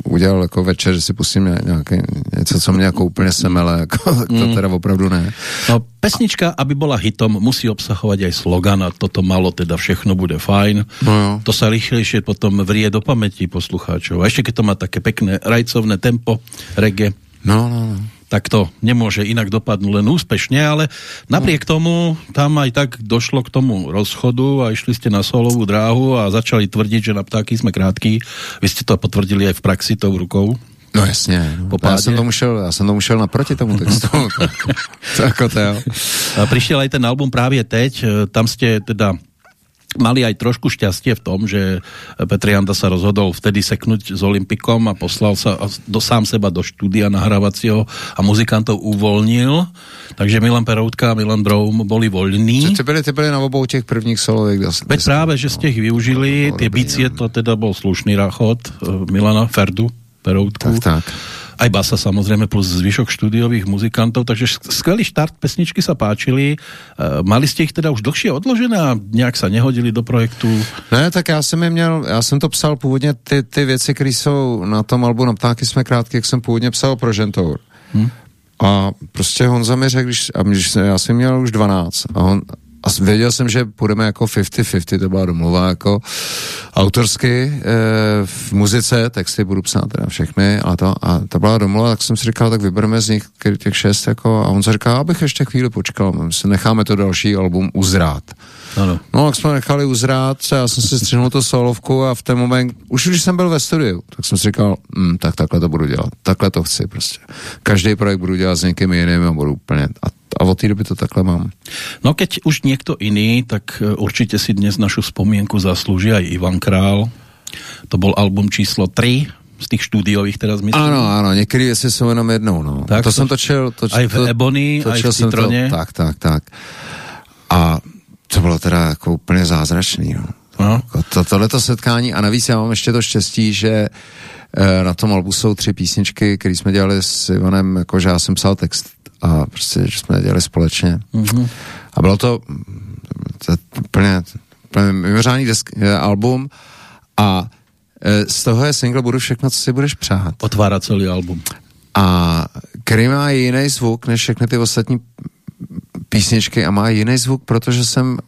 udělal jako večer, že si pustím nějaké, něco, co mě jako úplně semele, jako, to mm. teda opravdu ne. No, pesnička, aby byla hitom, musí obsahovat aj slogan a toto malo teda všechno bude fajn. No jo. To sa rýchlejšie potom vrie do paměti poslucháčov. A ještě keď to má také pekné rajcovné tempo, reggae. No, no, no tak to nemôže inak dopadnúť len úspešne, ale napriek tomu tam aj tak došlo k tomu rozchodu a išli ste na solovú dráhu a začali tvrdiť, že na ptáky sme krátky. Vy ste to potvrdili aj v praxi tou rukou. No jasně, no. já jsem tomu šel, já jsem tomu šel naproti tomu textu. to, jako to, jo. Přišel aj ten album právě teď, tam jste teda mali aj trošku šťastie v tom, že Petr Janda sa rozhodol vtedy seknúť s Olympikom a poslal sa do, sám seba do štúdia nahrávacího a muzikantov uvolnil. Takže Milan Peroutka a Milan Droum boli voľní. Byli, ty byli na obou těch prvních solových. Veď práve, že ste ich využili, tie bicie, to teda bol slušný rachot eh, Milana Ferdu Peroutku. Tak, tak aj basa samozrejme plus zvyšok štúdiových muzikantov, takže skvelý štart, pesničky sa páčili. E, mali ste ich teda už dlhšie odložené a nějak sa nehodili do projektu? Ne, tak já jsem je měl, já jsem to psal původně ty, ty věci, které jsou na tom albu na ptáky jsme krátky, jak jsem původně psal pro Žentour. Hmm. A prostě Honza mi řekl, když, a když já jsem měl už 12 a, on, a věděl jsem, že půjdeme jako 50-50, to byla domluva jako autorsky e, v muzice, texty budu psát teda všechny a to, a to byla domluva, tak jsem si říkal, tak vybereme z nich těch šest jako, a on se říká, abych ještě chvíli počkal, necháme to další album uzrát. Ano. No, tak jsme nechali uzrát, já jsem si střihnul to solovku a v ten moment, už když jsem byl ve studiu, tak jsem si říkal, hm, tak takhle to budu dělat, takhle to chci prostě. Každý projekt budu dělat s někým jiným a budu úplně, a, a od té doby to takhle mám. No keď už někdo jiný, tak e, určitě si dnes našu vzpomínku zaslouží aj Ivan Král. To byl album číslo 3 z těch studiových teraz myslím. Ano, ano, některé věci jsou jenom jednou, no. Tak, to, to jsem točil, točil, aj v Ebony, aj v Citroně. To, tak, tak, tak. A to bylo teda jako úplně zázračný. No. No. Jako to, tohleto setkání a navíc já mám ještě to štěstí, že e, na tom albu jsou tři písničky, které jsme dělali s Ivanem, jakože já jsem psal text a prostě, že jsme dělali společně. Mm-hmm. A bylo to, to úplně, úplně mimořádný desk, e, album a e, z toho je single Budu všechno, co si budeš přát. Otvárá celý album. A který má jiný zvuk než všechny ty ostatní písničky a má jiný zvuk, protože jsem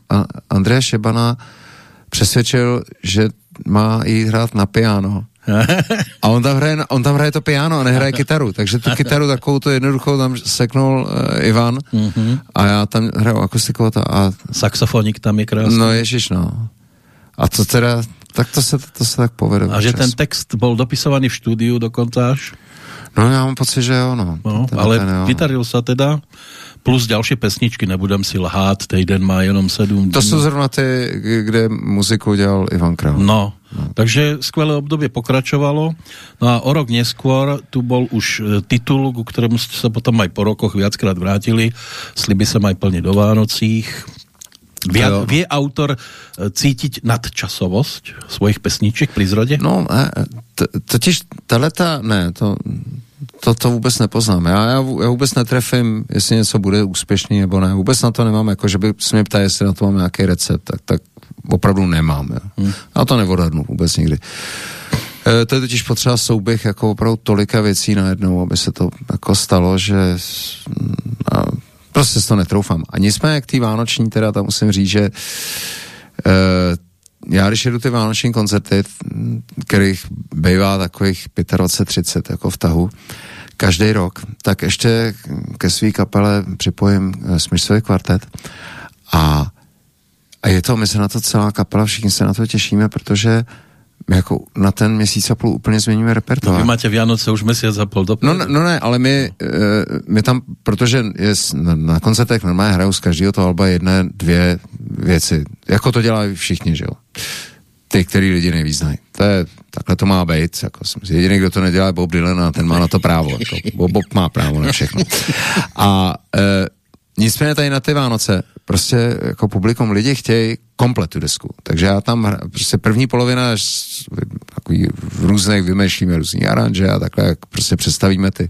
Andreja Šebana přesvědčil, že má jít hrát na piano. A on tam, hraje, on tam hraje to piano a nehraje kytaru, takže tu kytaru takovou to jednoduchou tam seknul uh, Ivan mm-hmm. a já tam hraju akustikou a... Saxofonik tam je krásný. No ježiš, no. A to teda, tak to se, to se tak povede. A že ten text byl dopisovaný v studiu dokonce až? No já mám pocit, že jo, no. no ten, ale ten, jo. vytaril se teda plus další pesničky, nebudem si lhát, týden má jenom sedm To jsou zrovna ty, kde muziku dělal Ivan Král. No, no. takže skvělé období pokračovalo. No a o rok neskôr tu bol už e, titul, ku kterému se potom aj po rokoch viackrát vrátili. Sliby se mají plně do Vánocích. Vie, vie autor e, cítiť nadčasovosť svojich pesníček pri zrode? No, e, totiž taleta, ne, to, to, to vůbec nepoznám. Já, já, já vůbec netrefím, jestli něco bude úspěšný nebo ne. Vůbec na to nemám, jako že by se mě ptali, jestli na to mám nějaký recept, tak, tak opravdu nemám. Jo. Hmm. Já to nevodadnu vůbec nikdy. E, to je totiž potřeba souběh jako opravdu tolika věcí najednou, aby se to jako stalo, že a prostě si to netroufám. A nicméně k té vánoční teda, tam musím říct, že e, já když jedu ty vánoční koncerty, kterých bývá takových 25-30 jako v tahu, každý rok, tak ještě ke své kapele připojím eh, smyčcový kvartet a, a je to, my se na to celá kapela, všichni se na to těšíme, protože my jako na ten měsíc a půl úplně změníme repertoár. No, vy máte Vianoce už měsíc a půl dopredu. No, no ne, ale my, uh, my tam, protože je, na, na koncertech normálně hrajou z každého toho alba jedné, dvě věci. Jako to dělají všichni, že jo. Ty, který lidi nevíznají. To je, takhle to má být. Jako, jediný, kdo to nedělá, je Bob Dylan a ten má na to právo. Jako, Bob, Bob má právo na všechno. A uh, nicméně tady na ty Vánoce prostě jako publikum lidi chtějí komplet tu desku. Takže já tam prostě první polovina takový v různých vymýšlíme různý aranže a takhle jak prostě představíme ty,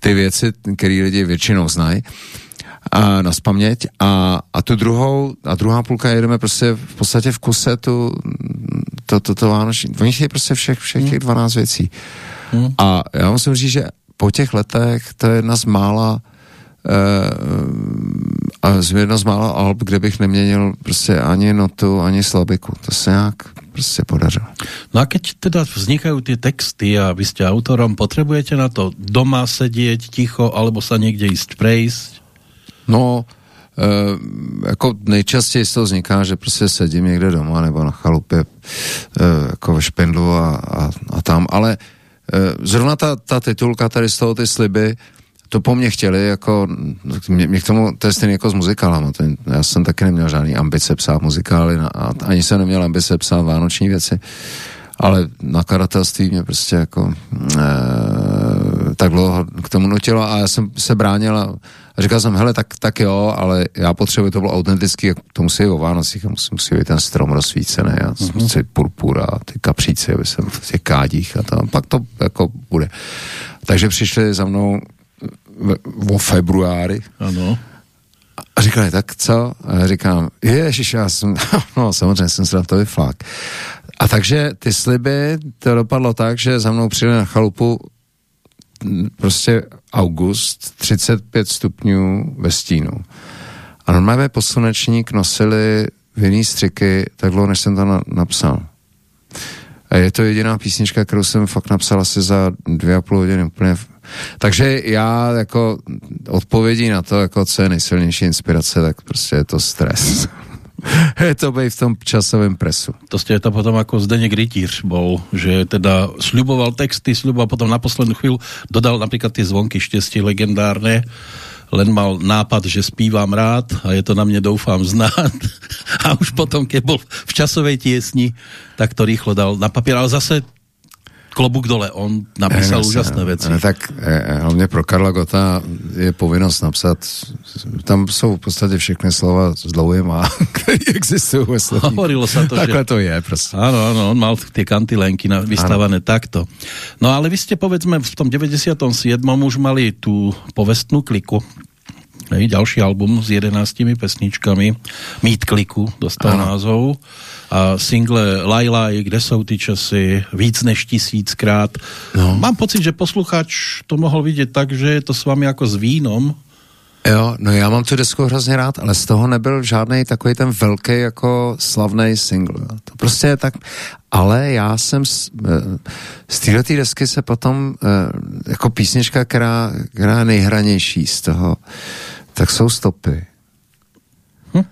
ty věci, které lidi většinou znají a na spaměť a, a tu druhou, a druhá půlka jedeme prostě v podstatě v kuse tu, to, to, to vánoční, oni chtějí prostě všech, všech těch 12 věcí. Hmm. A já musím říct, že po těch letech to je jedna z mála uh, a jedna z mála alb, kde bych neměnil prostě ani notu, ani slabiku. To se nějak prostě podařilo. No a keď teda vznikají ty texty a vy jste autorom, potřebujete na to doma sedět ticho, alebo sa někde jíst prejsť? No, Uh, jako nejčastěji z toho vzniká, že prostě sedím někde doma nebo na chalupě uh, jako ve špendlu a, a, a tam, ale uh, zrovna ta, ta titulka tady z toho ty sliby, to po mně chtěli, jako, mě, mě k tomu, to je stejný jako s muzikálama, to, já jsem taky neměl žádný ambice psát muzikály, a ani jsem neměl ambice psát vánoční věci, ale nakladatelství mě prostě jako e, tak dlouho k tomu nutilo a já jsem se bránil a, říkal jsem, hele, tak, tak jo, ale já potřebuji, to bylo autentický, to musí být o Vánocích, musí, musí být ten strom rozsvícený a mm-hmm. purpura a ty kapříci, aby jsem v těch kádích a tam, pak to jako bude. Takže přišli za mnou vo februári. Ano. A říkali, tak co? A říkám, ježiš, já jsem, no samozřejmě jsem se na to vyflák. A takže ty sliby, to dopadlo tak, že za mnou přijeli na chalupu prostě august, 35 stupňů ve stínu. A normálně poslunečník nosili vinný střiky tak dlouho, než jsem to na, napsal. A je to jediná písnička, kterou jsem fakt napsal asi za dvě a půl hodiny úplně. Takže já jako odpovědí na to, jako co je nejsilnější inspirace, tak prostě je to stres. je to být v tom časovém presu. To jste to potom jako Zdeněk Rytíř bol, že teda sľuboval texty, sľuboval potom na poslední chvíli dodal například ty zvonky štěstí legendárne len mal nápad, že zpívám rád a je to na mě doufám znát. A už potom, keď bol v časovej tiesni, tak to rýchlo dal na papier. Ale zase klobuk dole, on napísal ne, úžasné věci. Ne, tak eh, hlavně pro Karla Gota je povinnost napsat, tam jsou v podstatě všechny slova s dlouhým a které existují ve slovníku. Hovorilo se to, Takhle že... to je prostě. Ano, ano, on mal ty kantilenky vystávané takto. No ale vy jste povedzme v tom 97. už mali tu povestnou kliku, Hej, další album s jedenáctimi pesničkami. Mít kliku dostal ano. názov. A single Lailaj, kde jsou ty časy, víc než tisíckrát. No. Mám pocit, že posluchač to mohl vidět tak, že je to s vámi jako s vínom. Jo, no já mám tu desku hrozně rád, ale z toho nebyl žádný takový ten velký jako slavný single. To prostě je tak, ale já jsem z, eh, z této desky se potom eh, jako písnička, která, která je nejhranější z toho, tak jsou stopy. Hm?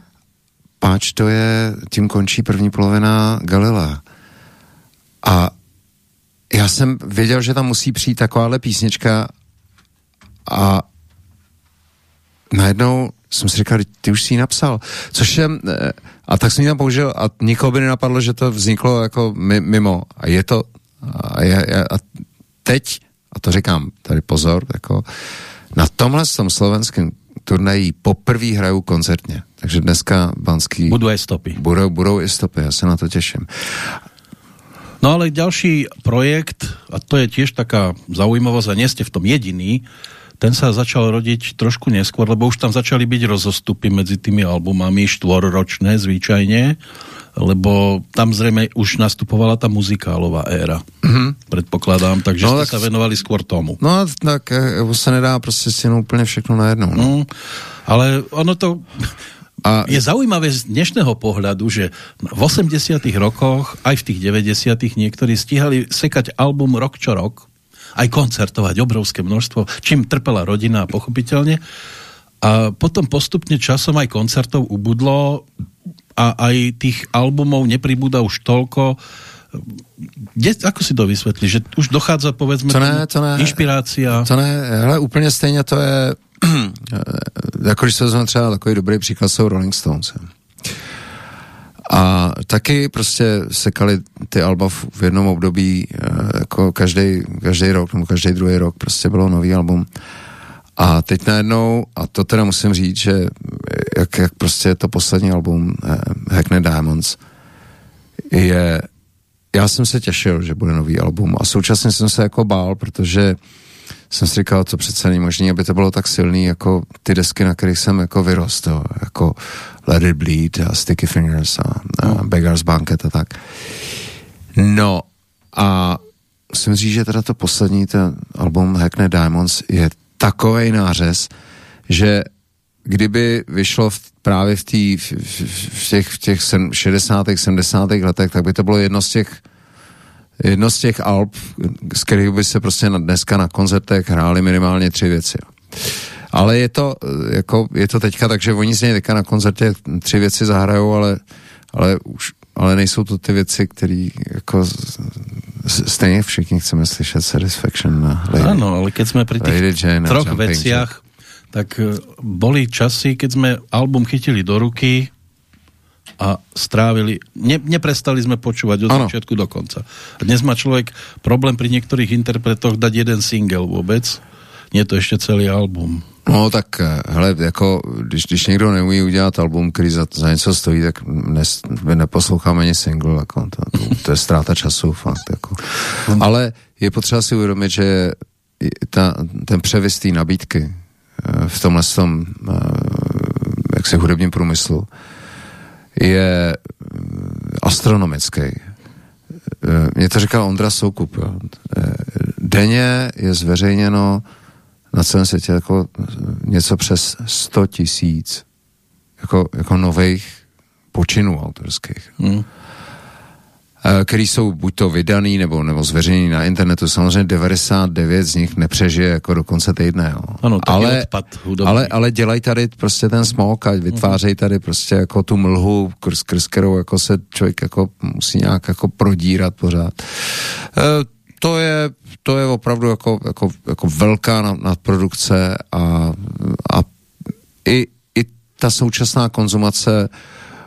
Páč to je, tím končí první polovina Galilea. A já jsem věděl, že tam musí přijít takováhle písnička a najednou jsem si říkal, ty už si ji napsal. Což je, eh, a tak jsem ji tam použil a nikoho by nenapadlo, že to vzniklo jako mimo. A je to, a, je, a teď, a to říkám tady pozor, jako na tomhle tom slovenském turnají poprvé hrajou koncertně. Takže dneska Banský... Budou i stopy. Budou, budou i stopy, já se na to těším. No ale další projekt, a to je tiež taká zaujímavosť, a nie ste v tom jediný, ten sa začal rodiť trošku neskôr, lebo už tam začali byť rozostupy medzi tými albumami, štvorročné zvyčajne lebo tam zřejmě už nastupovala ta muzikálová éra. Mm-hmm. Predpokladám, takže no, jste tak, sa venovali skôr tomu. No tak eh, se nedá prostě stěnou úplně všechno najednou. No. No, ale ono to... A... Je zaujímavé z dnešného pohľadu, že v 80 rokoch, aj v tých 90 niektorí stíhali sekať album rok čo rok, aj koncertovať obrovské množstvo, čím trpela rodina pochopitelně. A potom postupně časom aj koncertov ubudlo, a aj tých albumov nepribúda už toľko. Kde, ako si to vysvětlí, že už dochádza povedzme to ne, to ne, inšpirácia? To ne, hele, úplně stejně to je, jako když se vezme třeba takový dobrý příklad jsou Rolling Stones. A taky prostě sekali ty alba v jednom období, eh, jako každý, každý rok, nebo každý druhý rok prostě bylo nový album. A teď najednou, a to teda musím říct, že jak, jak prostě to poslední album eh, Hackney Diamonds je, já jsem se těšil, že bude nový album a současně jsem se jako bál, protože jsem si říkal, co přece není možné, aby to bylo tak silný, jako ty desky, na kterých jsem jako vyrostl, jako Let It Bleed a Sticky Fingers a, a no. Beggar's Banquet a tak. No a musím říct, že teda to poslední, ten album Hackney Diamonds je takový nářez, že kdyby vyšlo v, právě v, tý, v, v těch, v těch 60. 70. letech, tak by to bylo jedno z těch jedno z těch alb, z kterých by se prostě na, dneska na koncertech hrály minimálně tři věci. Ale je to, jako, je to teďka tak, že oni si teďka na koncertě tři věci zahrajou, ale, ale už ale nejsou to ty věci, které jako stejně všichni chceme slyšet Satisfaction na Lady. Ano, ale keď jsme pri těch troch veciach, tak eh, boli časy, keď jsme album chytili do ruky a strávili, ne, neprestali jsme počúvať od ano. začiatku do konca. A dnes má člověk problém pri některých interpretoch dať jeden single vůbec, nie to ještě celý album. No tak, eh, hele, jako, když, když někdo neumí udělat album, který za, za něco stojí, tak nes, neposloucháme ani single, jako, to, to, to je ztráta času, fakt, jako. Ale je potřeba si uvědomit, že ta, ten převis té nabídky eh, v tomhle tom, eh, jak se hudebním průmyslu, je astronomický. Mě to říkal Ondra Soukup. Jo. Denně je zveřejněno na celém světě jako něco přes 100 tisíc jako, jako nových počinů autorských. Hmm který jsou buď to vydaný nebo, nebo zveřejněný na internetu. Samozřejmě 99 z nich nepřežije jako do konce týdne. Jo. Ano, ale, odpad ale, ale dělají tady prostě ten smog a vytvářejí tady prostě jako tu mlhu, skrz kterou jako se člověk jako musí nějak jako prodírat pořád. E, to je, to je opravdu jako, jako, jako velká nadprodukce a, a i, i ta současná konzumace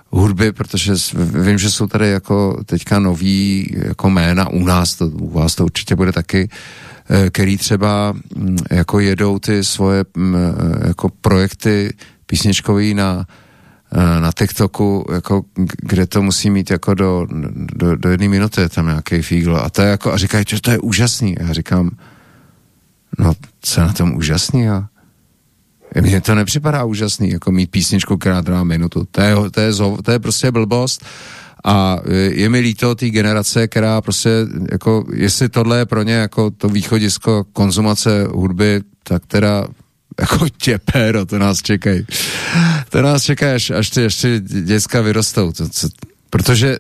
hudby, protože vím, že jsou tady jako teďka noví jako jména u nás, to, u vás to určitě bude taky, eh, který třeba mm, jako jedou ty svoje mm, eh, jako projekty písničkový na Eh, na TikToku, jako, kde to musí mít jako do, do, do jedné minuty, je tam nějaký fígl a to je jako, a říkají, že to je úžasný. A já říkám, no, co je na tom úžasný? A mně to nepřipadá úžasný, jako mít písničku, která trvá minutu. To je, to je, zov, to je prostě blbost a je mi líto té generace, která prostě, jako, jestli tohle je pro ně jako to východisko konzumace hudby, tak teda jako těpéro, to nás čekají. To nás čeká, až, až, ty, až ty děcka vyrostou. To, co, protože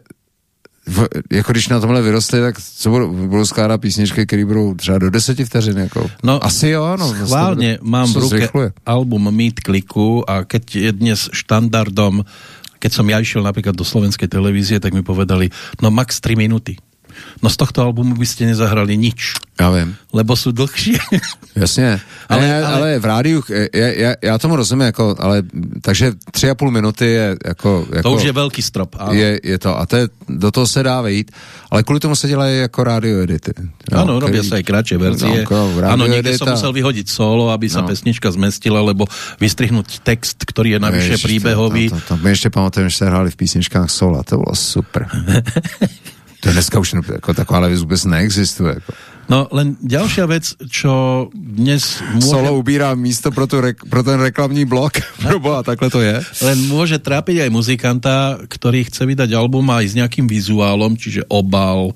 v, jako když na tomhle vyrostli, tak co budou, budou skládat písničky, které budou třeba do deseti vteřin, jako. No, Asi jo, no. Schválně mám v ruke zrychluje. album Meet Kliku a keď je dnes štandardom, keď som ja išiel napríklad do slovenskej televízie, tak mi povedali, no max 3 minuty. No z tohto albumu byste nezahrali nič. Já vím. Lebo jsou dlhší. Jasně. Ale, ale, ale v rádiu, já, já, já tomu rozumím, jako, ale takže tři a půl minuty je jako, jako... To už je velký strop. Ano. Je, je to a to je, do toho se dá vejít, ale kvůli tomu se dělají jako rádio edity. No, ano, robí se i kratší verzie. No, jako ano, někde jsem musel vyhodit solo, aby se no. pesnička zmestila, lebo vystrihnout text, který je navyše příběhový. To, to, to, to, my ještě pamatujeme, že se hráli v písničkách sola, to bylo super. To dneska už jako taková věc vůbec neexistuje. Jako. No, len ďalšia vec, čo dnes môže... Solo ubírá místo pro, tu rek, pro ten reklamní blok. Proboha, takhle to je. Len môže trápiť aj muzikanta, ktorý chce vydať album aj s nejakým vizuálom, čiže obal,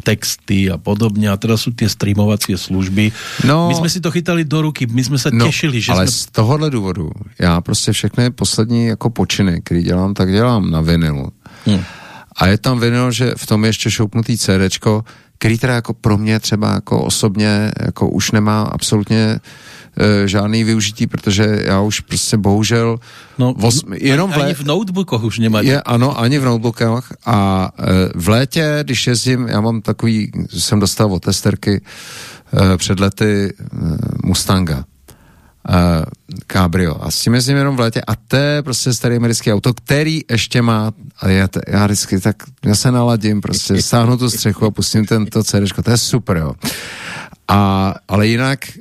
texty a podobně. A teda jsou ty streamovací služby. No, my jsme si to chytali do ruky, my jsme se no, těšili, že ale jsme... z tohohle důvodu, já prostě všechny poslední jako počiny, který dělám, tak dělám na vinilu. Hmm. A je tam vinyl, že v tom je ještě šoupnutý CDčko, který teda jako pro mě třeba jako osobně jako už nemá absolutně e, žádný využití, protože já už prostě bohužel no, osm, jenom ani, v, lé... v notebookoch už nemá. Je, ano, ani v notebookech a e, v létě, když jezdím, já mám takový, jsem dostal od testerky e, před lety e, Mustanga Cabrio. A s tím jezdím jenom v létě a to je prostě starý americký auto, který ještě má, a já, já vždycky tak, já se naladím, prostě stáhnu tu střechu a pustím tento CD, to je super, jo. A, ale jinak e,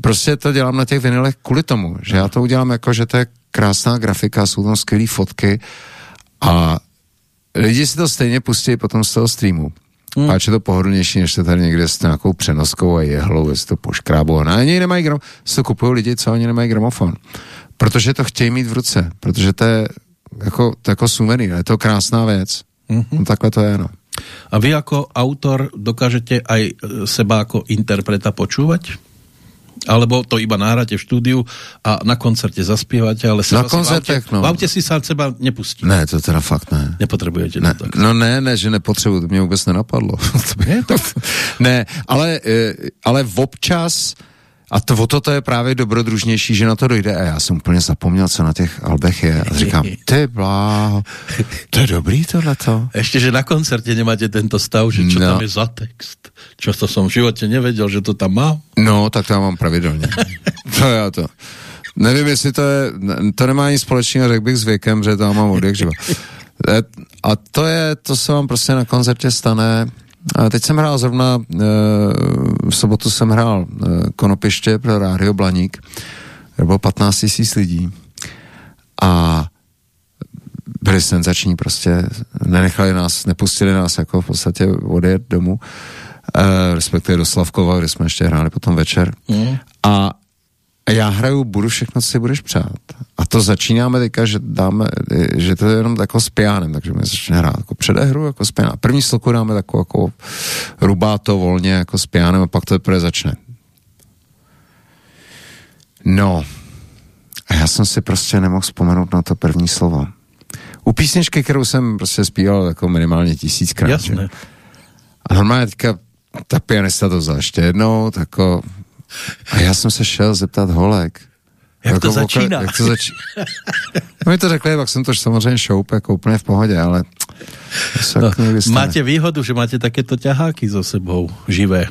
prostě to dělám na těch vinilech kvůli tomu, že já to udělám jako, že to je krásná grafika, jsou tam skvělé fotky a lidi si to stejně pustí potom z toho streamu. Hmm. Páč je to pohodlnější, než se tady někde s nějakou přenoskou a jehlou, jestli to poškrábou. No, ani nemají gram, si to kupují lidi, co ani nemají gramofon. Protože to chtějí mít v ruce, protože to je jako, to jako suvenýr, je to krásná věc. Mm-hmm. No, takhle to je, no. A vy jako autor dokážete aj seba jako interpreta počúvať? Alebo to iba nahráte v štúdiu a na koncerte zaspívate, ale na koncertech, v aute, no. v aute si sám seba nepustí. Ne, to teda fakt ne. Nepotřebujete ne, to tak. No ne, ne, že nepotřebuji, to mě vůbec nenapadlo. ne, to... ne, ale, e, ale občas a to, to, to je právě dobrodružnější, že na to dojde. A já jsem úplně zapomněl, co na těch albech je. A říkám, ty bláho, to je dobrý tohleto. Ještě, že na koncertě nemáte tento stav, že čo no. tam je za text. Čo to jsem v životě nevěděl, že to tam má. No, tak to já mám pravidelně. to já to. Nevím, jestli to je, to nemá nic společného, řekl bych, s věkem, že to mám od jak A to je, to se vám prostě na koncertě stane, teď jsem hrál zrovna, e, v sobotu jsem hrál e, konopiště pro Rádio Blaník, kde bylo 15 tisíc lidí a byli senzační prostě, nenechali nás, nepustili nás jako v podstatě odjet domů, e, respektive do Slavkova, kde jsme ještě hráli potom večer. Mm. A já hraju Budu všechno, co si budeš přát. A to začínáme teďka, že dáme, že to je jenom jako s pianem, takže my začne hrát jako předehru, jako s pianem. První sloku dáme takovou jako rubáto volně, jako s pianem a pak to teprve začne. No, a já jsem si prostě nemohl vzpomenout na to první slovo. U písničky, kterou jsem prostě zpíval jako minimálně tisíckrát. Jasné. Že? A normálně teďka ta pianista to vzala ještě jednou, tak jako a já jsem se šel zeptat holek. Jak jako to začíná? Jak to začí... no mi to řekli, pak jsem to samozřejmě šoup jako úplně v pohodě, ale... No, máte výhodu, že máte takéto ťaháky za sebou, živé.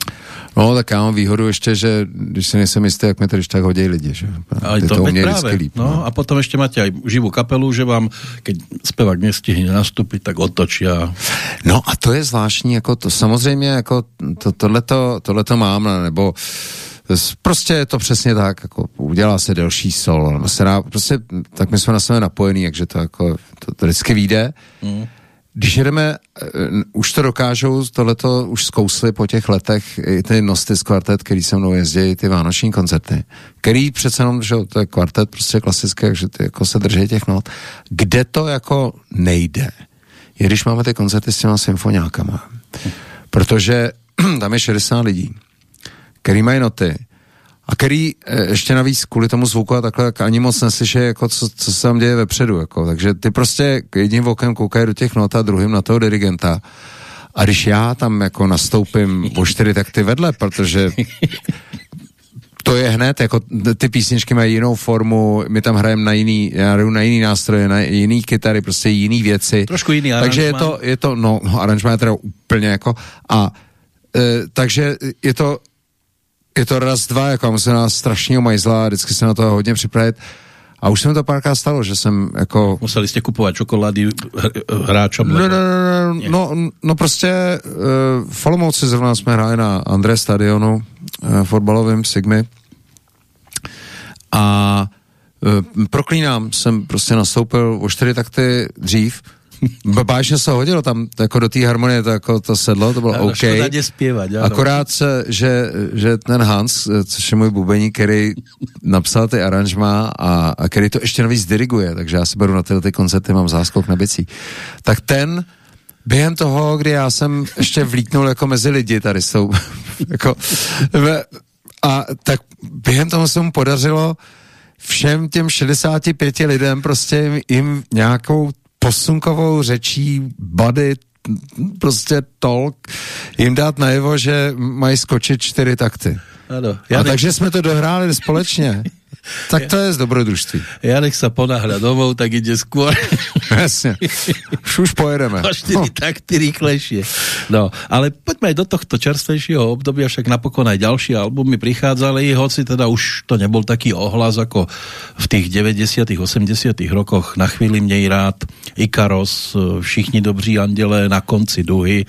No, tak já mám výhodu ještě, že když si nejsem jistý, jak mi to když tak hodí lidi, že? Ale to, to právě. Líp, no. no. a potom ještě máte aj živou kapelu, že vám, keď zpěvák nestihne nastupit, tak otočí a... No a to je zvláštní, jako to samozřejmě, jako to, tohleto, tohleto mám, nebo Prostě je to přesně tak, jako udělá se delší sol, nebo se dá, prostě, tak my jsme na sebe napojení, takže to jako, to, to vždycky vyjde. Mm. Když jedeme, uh, už to dokážou, tohleto už zkousli po těch letech i ty Nostis kvartet, který se mnou jezdí, ty vánoční koncerty, který přece jenom, že to je kvartet prostě klasický, takže ty jako se drží těch not. Kde to jako nejde, je když máme ty koncerty s těma symfoniákama. Protože tam je 60 lidí který mají noty a který e, ještě navíc kvůli tomu zvuku a takhle tak ani moc neslyší, jako co, co se tam děje vepředu. Jako. Takže ty prostě jedním okem koukají do těch not a druhým na toho dirigenta. A když já tam jako nastoupím o čtyři takty vedle, protože to je hned, jako ty písničky mají jinou formu, my tam hrajeme na jiný, já na jiný nástroje, na jiný kytary, prostě jiný věci. Trošku jiný Takže je to, je to, no, no aranžmá je teda úplně jako, a e, takže je to je to raz, dva, jako musím nás strašného majzla, vždycky se na to hodně připravit. A už se mi to párkrát stalo, že jsem jako... Museli jste kupovat čokolády hráčům? No, no, no, no, no, no prostě uh, v Olomouci zrovna jsme hráli na André stadionu uh, fotbalovým Sigmy a uh, proklínám, jsem prostě nastoupil o čtyři takty dřív, Bážně se hodilo tam jako do té harmonie, to, jako to sedlo, to bylo ano, OK. Zpěvat, Akorát se, že, že ten Hans, což je můj bubeník, který napsal ty aranžma a, a který to ještě navíc diriguje, takže já si beru na tyhle ty koncerty, mám záskok na bicí. Tak ten během toho, kdy já jsem ještě vlítnul jako mezi lidi tady jsou, jako, a tak během toho se mu podařilo všem těm 65 lidem prostě jim nějakou posunkovou řečí body prostě tolk jim dát najevo, že mají skočit čtyři takty. Ano. A takže jsme to dohráli společně. Tak to je z dobrodružství. Janek se ponáhľa domov, tak ide skôr. Jasně. Už, už pojedeme. O štyri no. takty rýchlejšie. No, ale poďme aj do tohto čerstvejšieho obdobia, však napokon aj ďalšie albumy prichádzali, hoci teda už to nebol taký ohlas ako v tých 90 80 rokoch. Na chvíli měj rád Ikaros, Všichni dobří andělé, na konci duhy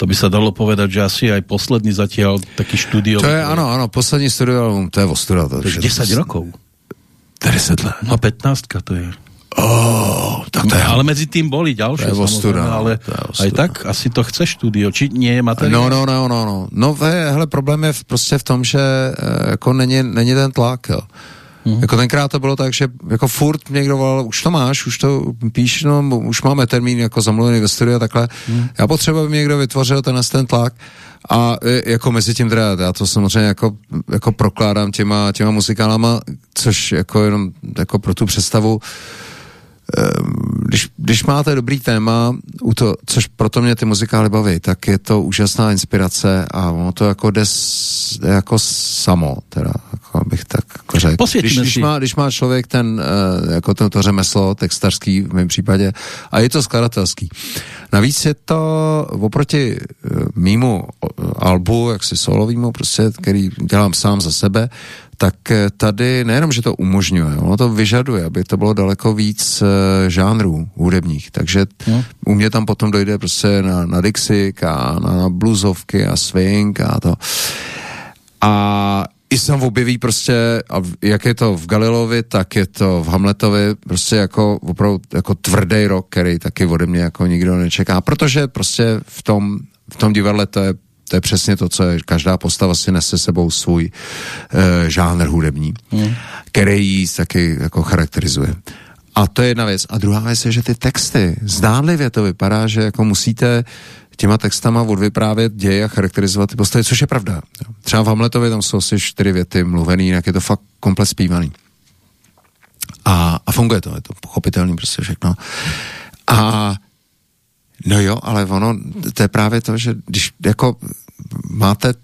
To by se dalo povedať, že asi aj posledný zatiaľ taký štúdio. To je, ano, ano, poslední studio to je ostuda. To, to je 10 rokov. 10 let. No 15 to je. Oh, tak to je... Ale mezi tým boli ďalšie, to je ostuda, ale to je ostuda. aj tak asi to chce štúdio, či nie je materiál? No, no, no, no, no. No, hele, problém je prostě v tom, že e, jako není, není ten tlak, jo. Mm. Jako tenkrát to bylo tak, že jako furt někdo volal, už to máš, už to píš, no, už máme termín jako zamluvený ve studiu a takhle. Mm. Já potřebuji, aby někdo vytvořil ten, ten tlak a e, jako mezi tím teda, já to samozřejmě jako, jako prokládám těma, těma muzikálama, což jako jenom jako pro tu představu, Ehm, když, když máte dobrý téma, u to, což proto mě ty muzikály baví, tak je to úžasná inspirace a ono to jako jde, jde jako samo, teda, jako bych tak jako řekl. Když, když, má, když má člověk ten, uh, jako ten to řemeslo, textařský v mém případě, a je to skladatelský. Navíc je to oproti uh, mýmu albu, jaksi solovýmu, prostě, který dělám sám za sebe, tak eh, tady nejenom, že to umožňuje, ono to vyžaduje, aby to bylo daleko víc uh, žánrů hudebních, takže no. u mě tam potom dojde prostě na, na Dixik a na, na bluesovky a swing a to. A i se tam objeví prostě, a jak je to v Galilovi, tak je to v Hamletovi, prostě jako opravdu jako tvrdý rok, který taky ode mě jako nikdo nečeká, protože prostě v tom, v tom divadle to je to je přesně to, co je. Každá postava si nese sebou svůj e, žánr hudební, hmm. který ji taky jako charakterizuje. A to je jedna věc. A druhá věc je, že ty texty, zdánlivě to vypadá, že jako musíte těma textama odvyprávět děje a charakterizovat ty postavy, což je pravda. Třeba v Hamletovi tam jsou asi čtyři věty mluvený, jinak je to fakt komplet zpívaný. A, a funguje to, je to pochopitelný prostě všechno. A No jo, ale ono, to je právě to, že když jako máte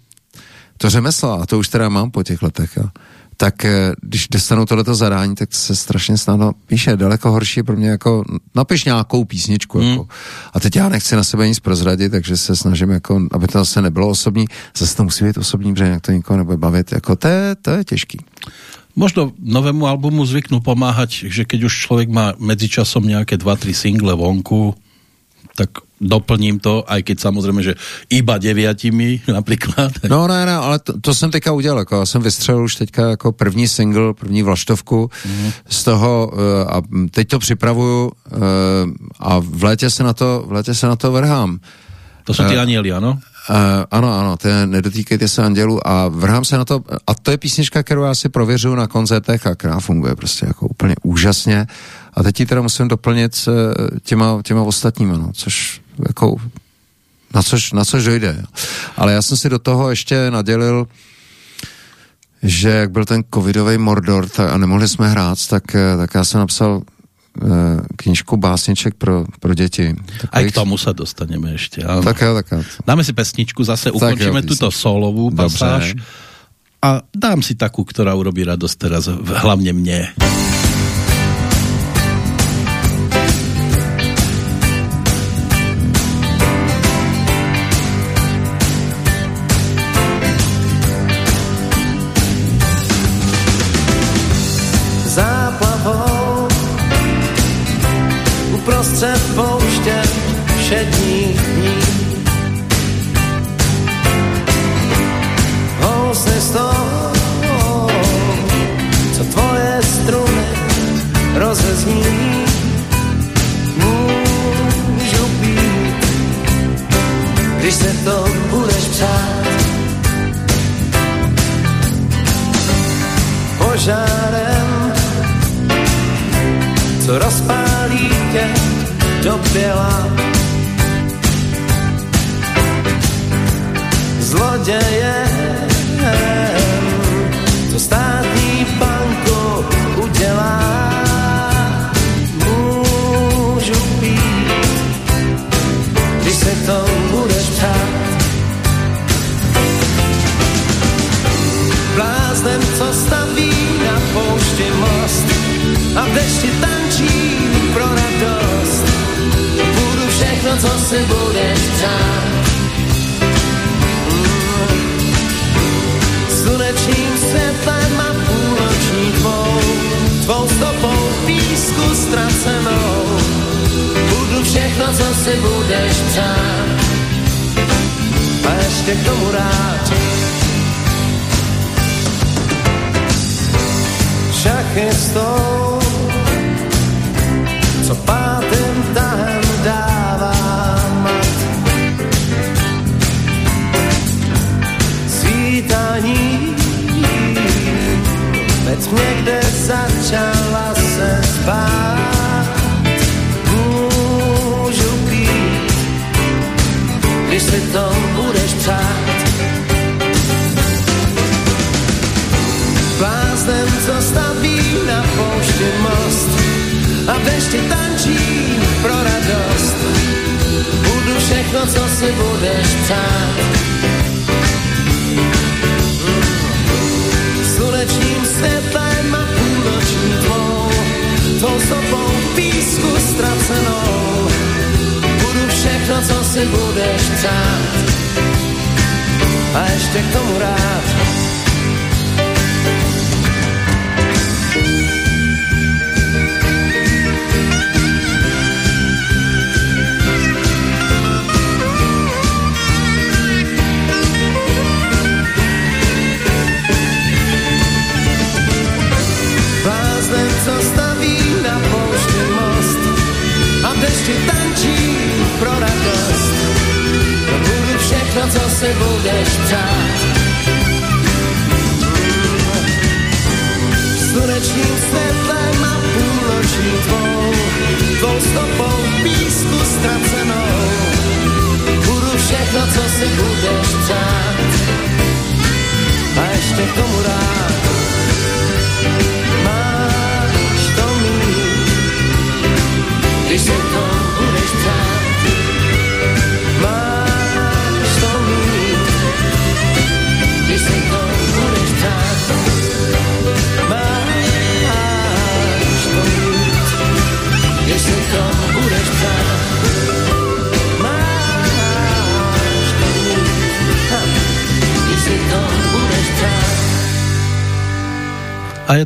to řemeslo, a to už teda mám po těch letech, jo, tak eh, když dostanou tohleto zadání, tak se strašně snadno píše. Daleko horší pro mě jako, napiš nějakou písničku. Hmm. Jako. A teď já nechci na sebe nic prozradit, takže se snažím, jako, aby to zase nebylo osobní. Zase to musí být osobní, protože jak to nikoho nebude bavit. Jako, to, je, to je těžký. Možno novému albumu zvyknu pomáhať, že keď už člověk má medzičasom nějaké dva, tři single vonku, tak doplním to, aj keď samozřejmě, že iba deviatimi například. No ne, ne, ale to, to jsem teďka udělal, jako já jsem vystřelil už teďka jako první single, první vlaštovku mm. z toho uh, a teď to připravuju uh, a v létě se na to, v létě se na to vrhám. To jsou ty uh, anieli, ano? Uh, ano, ano, to je Nedotýkejte se andělu a vrhám se na to, a to je písnička, kterou já si prověřuju na koncertech a která funguje prostě jako úplně úžasně a teď ji teda musím doplnit těma, těma ostatníma, no, což jako na což, na což dojde. Ale já jsem si do toho ještě nadělil, že jak byl ten covidový mordor tak, a nemohli jsme hrát, tak, tak já jsem napsal uh, knížku básniček pro, pro děti. Takových... A k tomu se dostaneme ještě. Ano. Tak jo, tak jo. Dáme si pesničku, zase ukončíme tuto solovou pasáž. A dám si takú, která urobí radost teraz, hlavně mně. uprostřed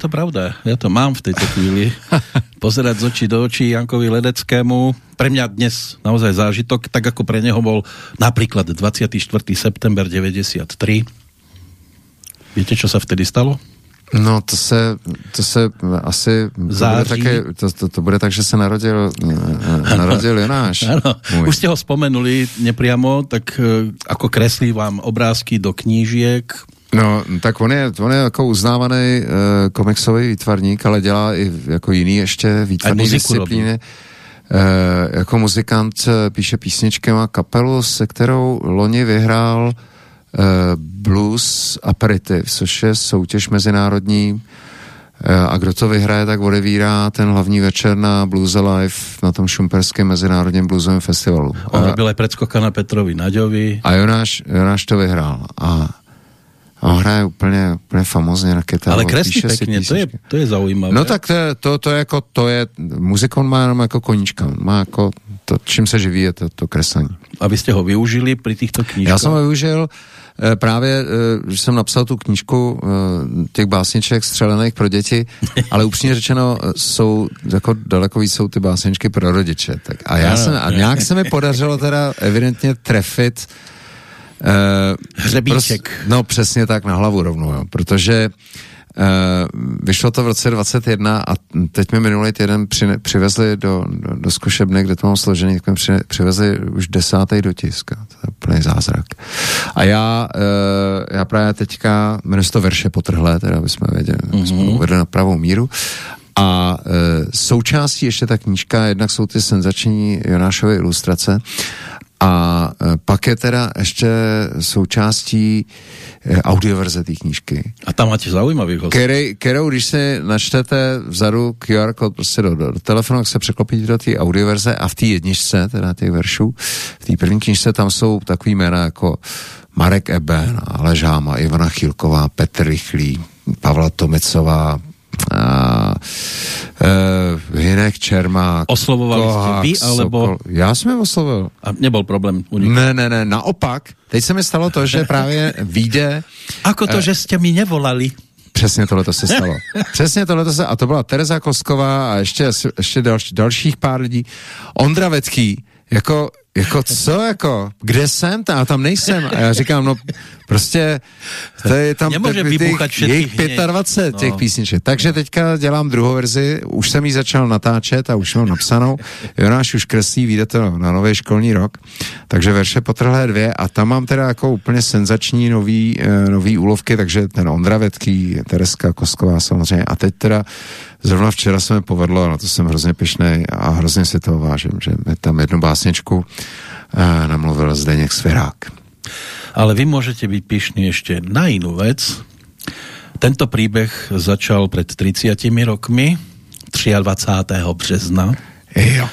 je to pravda, ja to mám v tejto chvíli. Pozerať z očí do očí Jankovi Ledeckému. Pre mňa dnes naozaj zážitok, tak ako pre neho bol napríklad 24. september 93. Viete, čo sa vtedy stalo? No, to se, to se asi, to bude, také, to, to, to bude tak, že se narodil, eh, narodil Jonáš. Áno, Můj. už ste ho spomenuli nepriamo, tak e, ako kreslí vám obrázky do knížiek. No, tak on je, on je jako uznávaný uh, komiksový výtvarník, ale dělá i jako jiný ještě výtvarný disciplíny. Uh, jako muzikant eh, píše písničky, má kapelu, se kterou loni vyhrál uh, Blues Aperitif, což je soutěž mezinárodní uh, a kdo to vyhraje, tak odevírá ten hlavní večer na Blues Alive na tom šumperském mezinárodním bluesovém festivalu. On A- robil aj predskoka na Petrovi Naďovi. a Jonáš, Jonáš to vyhrál. A on hraje úplně, úplně famozně na kytaru. Ale kreslí pekne, to je, to je zaujímavé. No tak to to, to jako, to je, muzikon má jenom jako koníčka, on má jako, to, čím se živí, je to, to kreslení. Aby ste ho využili pri týchto knížkách. Já jsem ho využil eh, právě, eh, že jsem napsal tu knížku eh, těch básniček střelených pro děti, ale upřímně řečeno eh, jsou jako daleko víc jsou ty básničky pro rodiče. Tak a já Ano, jsem, a nějak se mi podařilo teda evidentně trefit Uh, Hřebíček. no přesně tak na hlavu rovnou, jo, protože uh, vyšlo to v roce 21 a teď mi minulý týden přine, přivezli do, do, do zkušebny, kde to mám složený, tak mi při, přivezli už desátý dotisk. To je úplný zázrak. A já, uh, já právě teďka, jmenuji se to verše potrhlé, teda jsme věděli, mm-hmm. jsme to uvedli na pravou míru. A e, součástí ještě ta knížka, jednak jsou ty senzační Jonášovy ilustrace a e, pak je teda ještě součástí e, audioverze té knížky, A tam máte zaujímavých hostů. který, kterou, když si načtete vzadu QR kód prostě do, do, do telefonu, tak se překlopíte do té audioverze a v té jedničce, teda těch veršů, v té první knižce tam jsou takový jména jako Marek Eben, Aleš Háma, Ivana Chilková, Petr Rychlý, Pavla Tomicová, a, e, Hinek Čermák, Oslovovali jste vy, alebo- Sokol. Já jsem je oslovil. A nebol problém u nich. Ne, ne, ne, naopak. Teď se mi stalo to, že právě vyjde Ako to, že ste mi nevolali? Přesně tohle se stalo. Přesně tohle se, a to byla Tereza Kosková a ještě, ještě další, dalších pár lidí. Ondra Vetký, jako jako co, jako, kde jsem tam, a tam nejsem. A já říkám, no prostě, to je tam Nemůže těch, jejich 25 no. těch písniček. Takže teďka dělám druhou verzi, už jsem ji začal natáčet a už mám napsanou. Jonáš už kreslí, vyjde to na nový školní rok. Takže verše potrhlé dvě a tam mám teda jako úplně senzační nový, uh, nový úlovky, takže ten Ondra Vetký, Tereska Kosková samozřejmě. A teď teda zrovna včera se mi povedlo, a na to jsem hrozně pišnej a hrozně si toho vážím, že mi tam jednu básničku uh, namluvil Zdeněk Svirák. Ale vy můžete být pišní ještě na jinou věc. Tento příběh začal před 30 rokmi, 23. března. Jo.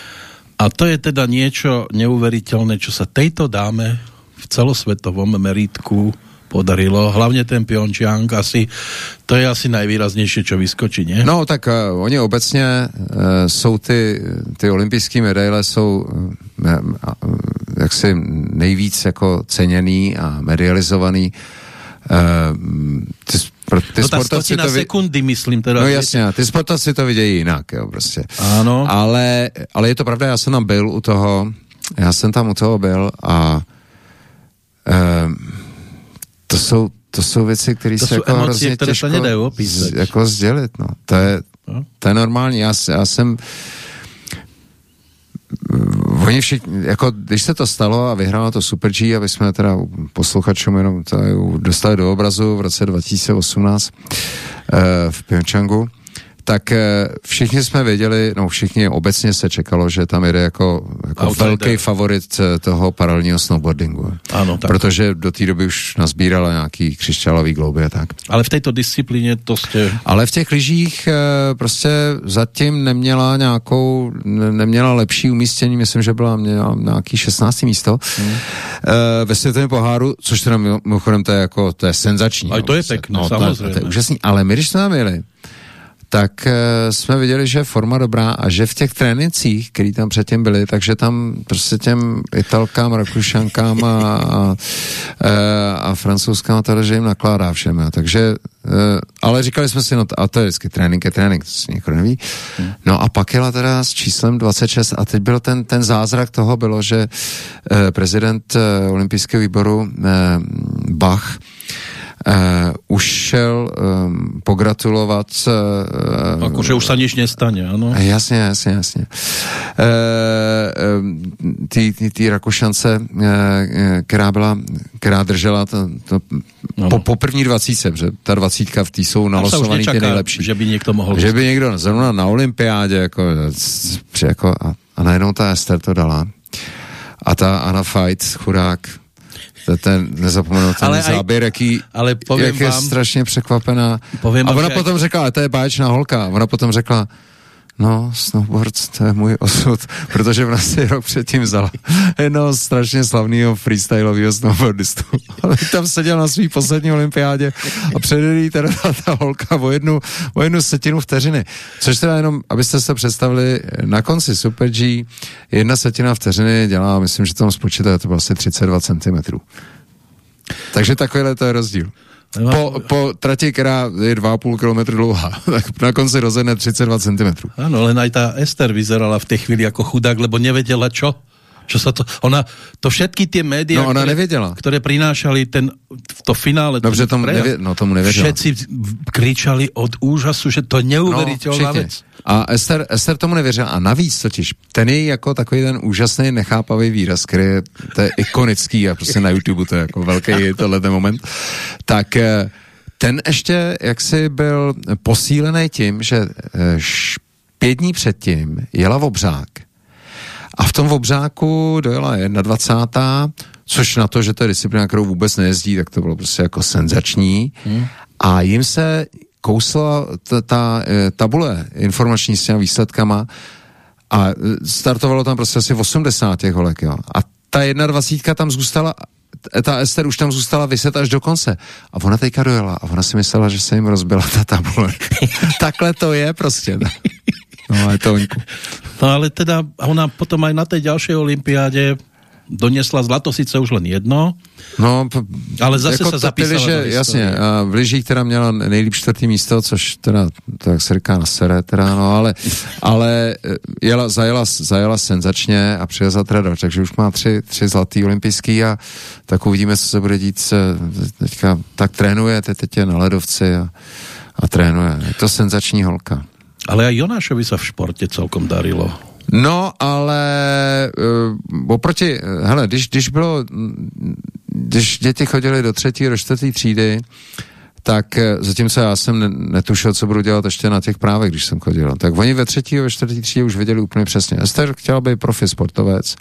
A to je teda niečo neuveriteľné, čo sa tejto dáme v celosvetovom meritku podarilo. Hlavně ten Pyeongchang asi, to je asi nejvýraznější, čo vyskočí, ne? No tak uh, oni obecně uh, jsou ty, ty olympijské medaile jsou uh, uh, jaksi nejvíc jako ceněný a medializovaný. Uh, ty, ty no ta stotina to vy... sekundy, myslím teda. No jasně, ty sportovci to vidějí jinak, jo, prostě. Ano. Ale, ale je to pravda, já jsem tam byl u toho, já jsem tam u toho byl a uh, to jsou, to jsou věci, které se jako emocie, hrozně které těžko se nedají opísat. jako sdělit, no. To je, no. to je normální. Já, já jsem Oni všichni, jako když se to stalo a vyhrálo to Super G, aby jsme teda posluchačům jenom tady dostali do obrazu v roce 2018 uh, v Pyeongchangu, tak eh, všichni jsme věděli, no všichni obecně se čekalo, že tam jde jako, jako velký favorit eh, toho paralelního snowboardingu. Ano, tak. Protože do té doby už nazbírala nějaký křišťálový glouby a tak. Ale v této disciplíně to jste... Ale v těch lyžích eh, prostě zatím neměla nějakou, neměla lepší umístění, myslím, že byla měla nějaký 16. místo hmm. ve světovém poháru, což teda mimochodem to je jako, to je senzační. Ale to je pěkné, no, samozřejmě. To, to je úžasný, ale my když jsme tam jeli, tak uh, jsme viděli, že je forma dobrá a že v těch trénincích, který tam předtím byli, takže tam prostě těm Italkám, Rakušankám a, a, eh, a francouzskám to, že jim nakládá všem. Takže, uh, ale říkali jsme si, no a to je vždycky trénink je trénink, to si někdo neví. Hmm. No a pak jela teda s číslem 26 a teď byl ten, ten zázrak toho bylo, že prezident olympijského výboru Bach uh, už šel um, pogratulovat. Uh, Ako, že už se nič nestane, ano? Jasně, jasně, jasně. Uh, ty, ty, ty Rakušance, uh, která byla, která držela to, to po, po první dvacítce, že ta dvacítka v té jsou nalosovaný ty nejlepší. Že by někdo mohl... Že by někdo, zrovna na olympiádě, jako, jako a, a najednou ta Ester to dala. A ta Anna Fight, chudák, to je ten nezapomenutelný ale záběr, jaký, ale jak je vám, strašně překvapená. Povím a ona potom řekla, ale to je báječná holka, ona potom řekla, No, snowboard, to je můj osud, protože v nás rok předtím vzala jednoho strašně slavného freestyleového snowboardistu. Ale tam seděl na svý poslední olympiádě a předjedí teda ta, ta holka o jednu, o jednu setinu vteřiny. Což teda jenom, abyste se představili, na konci Super G jedna setina vteřiny dělá, myslím, že tam spočítat, to bylo asi 32 cm. Takže takovýhle to je rozdíl. Po, po trati, která je 2,5 km dlouhá, tak na konci rozhodne 32 cm. Ano, len aj ta Ester vyzerala v té chvíli jako chudák, lebo nevěděla čo. Čo sa to, ona, to všetky tie média, no, ona nevěděla. které prinášali ten, to finále, Dobře, tomu, nevě, no, tomu nevěděla. Všetci kričali od úžasu, že to je neuvěřitelná no, věc. A Esther, Esther tomu nevěřila. A navíc totiž, ten je jako takový ten úžasný, nechápavý výraz, který je, to je ikonický a prostě na YouTube to je jako velký tohle ten moment. Tak eh, ten ještě jaksi byl posílený tím, že eh, pět dní předtím jela v obřák a v tom obřáku dojela 21. Což na to, že to je disciplína, kterou vůbec nejezdí, tak to bylo prostě jako senzační. Hmm. A jim se kousla ta, ta e, tabule informační s těmi výsledkama a e, startovalo tam prostě asi 80 těch holek, jo. A ta 21 tam zůstala ta Ester už tam zůstala vyset až do konce. A ona teďka dojela a ona si myslela, že se jim rozbila ta tabule. Takhle to je prostě. No ale to No ale teda ona potom aj na té další olympiádě donesla zlato sice už len jedno, No, ale zase jako se zapísala že, Jasně, a v lyžích teda měla nejlíp čtvrtý místo, což teda, tak se říká na sere, teda, no, ale, ale eh, jela, zajela, zajela senzačně a přijela teda takže už má tři, tři zlatý olympijský a tak uvidíme, co se bude dít. Teďka tak trénuje, teď, teď je na ledovci a, a trénuje. Je to senzační holka. Ale aj Jonášovi sa v športe celkom darilo. No, ale uh, oproti, hele, když, když bylo, když děti chodili do třetí, do čtvrtý třídy, tak eh, zatímco já jsem netušil, co budu dělat ještě na těch právech, když jsem chodil, tak oni ve třetí a ve čtvrtý třídě už věděli úplně přesně. Ester chtěla být profi sportovec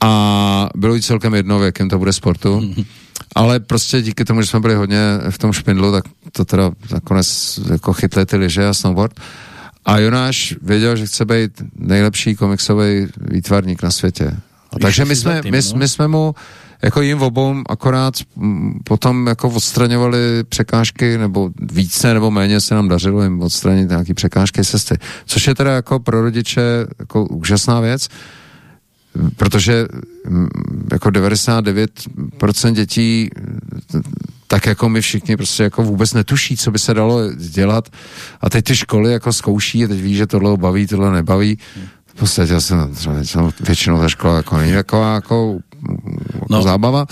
a bylo jí celkem jedno, v jakém to bude sportu. Mm-hmm. Ale prostě díky tomu, že jsme byli hodně v tom špindlu, tak to teda nakonec jako chytli ty liže a snowboard. A Jonáš věděl, že chce být nejlepší komiksový výtvarník na světě. A takže my jsme, my, no? my jsme mu jako jim obou akorát potom jako odstraňovali překážky, nebo více nebo méně se nám dařilo jim odstranit nějaké překážky cesty. Což je teda jako pro rodiče jako úžasná věc, protože jako 99% dětí tak jako my všichni prostě jako vůbec netuší, co by se dalo dělat a teď ty školy jako zkouší a teď ví, že tohle baví, tohle nebaví. V podstatě jsem většinou ta škola jako není taková jako no. zábava.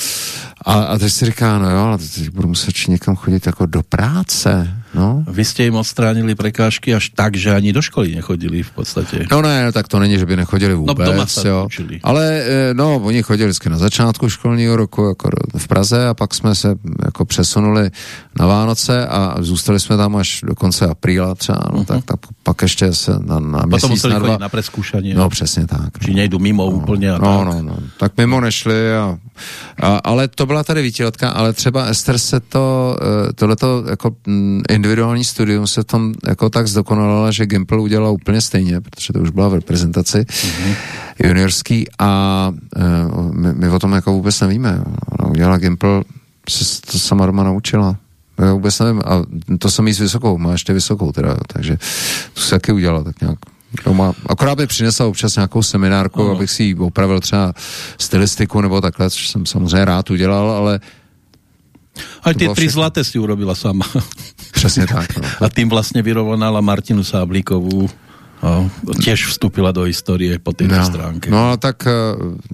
A, a teď si říká, no jo, ale teď budu muset někam chodit jako do práce. No. Vy jste jim odstránili prekážky až tak, že ani do školy nechodili v podstatě. No ne, no, tak to není, že by nechodili vůbec. No, doma jo. Učili. Ale eh, no, oni chodili vždycky na začátku školního roku jako v Praze a pak jsme se jako přesunuli na Vánoce a zůstali jsme tam až do konce apríla třeba, no, uh-huh. tak, tak pak ještě se na, na měsíc, museli na dva. na preskúšanie. No přesně tak. Či nejdu mimo no, úplně a no, tak. No, no, tak mimo nešli a, a, ale to byla tady výtěletka, ale třeba Ester se to, eh, tohleto jako mm, individuální studium se tam jako tak zdokonalila, že Gimple udělala úplně stejně, protože to už byla v reprezentaci mm-hmm. juniorský a uh, my, my o tom jako vůbec nevíme. Ona udělala Gimple, se to sama doma naučila. Já vůbec nevím. A to jsem jí s vysokou, má ještě vysokou teda, takže to se taky udělala tak nějak Doma. Akorát by přinesla občas nějakou seminárku, uh-huh. abych si opravil třeba stylistiku nebo takhle, což jsem samozřejmě rád udělal, ale ale ty tři zlaté si urobila sama. Přesně tak. No. A tím vlastně vyrovnala Martinu Sáblíkovou No, těž vstupila do historie po této no, stránke. No a tak, eh,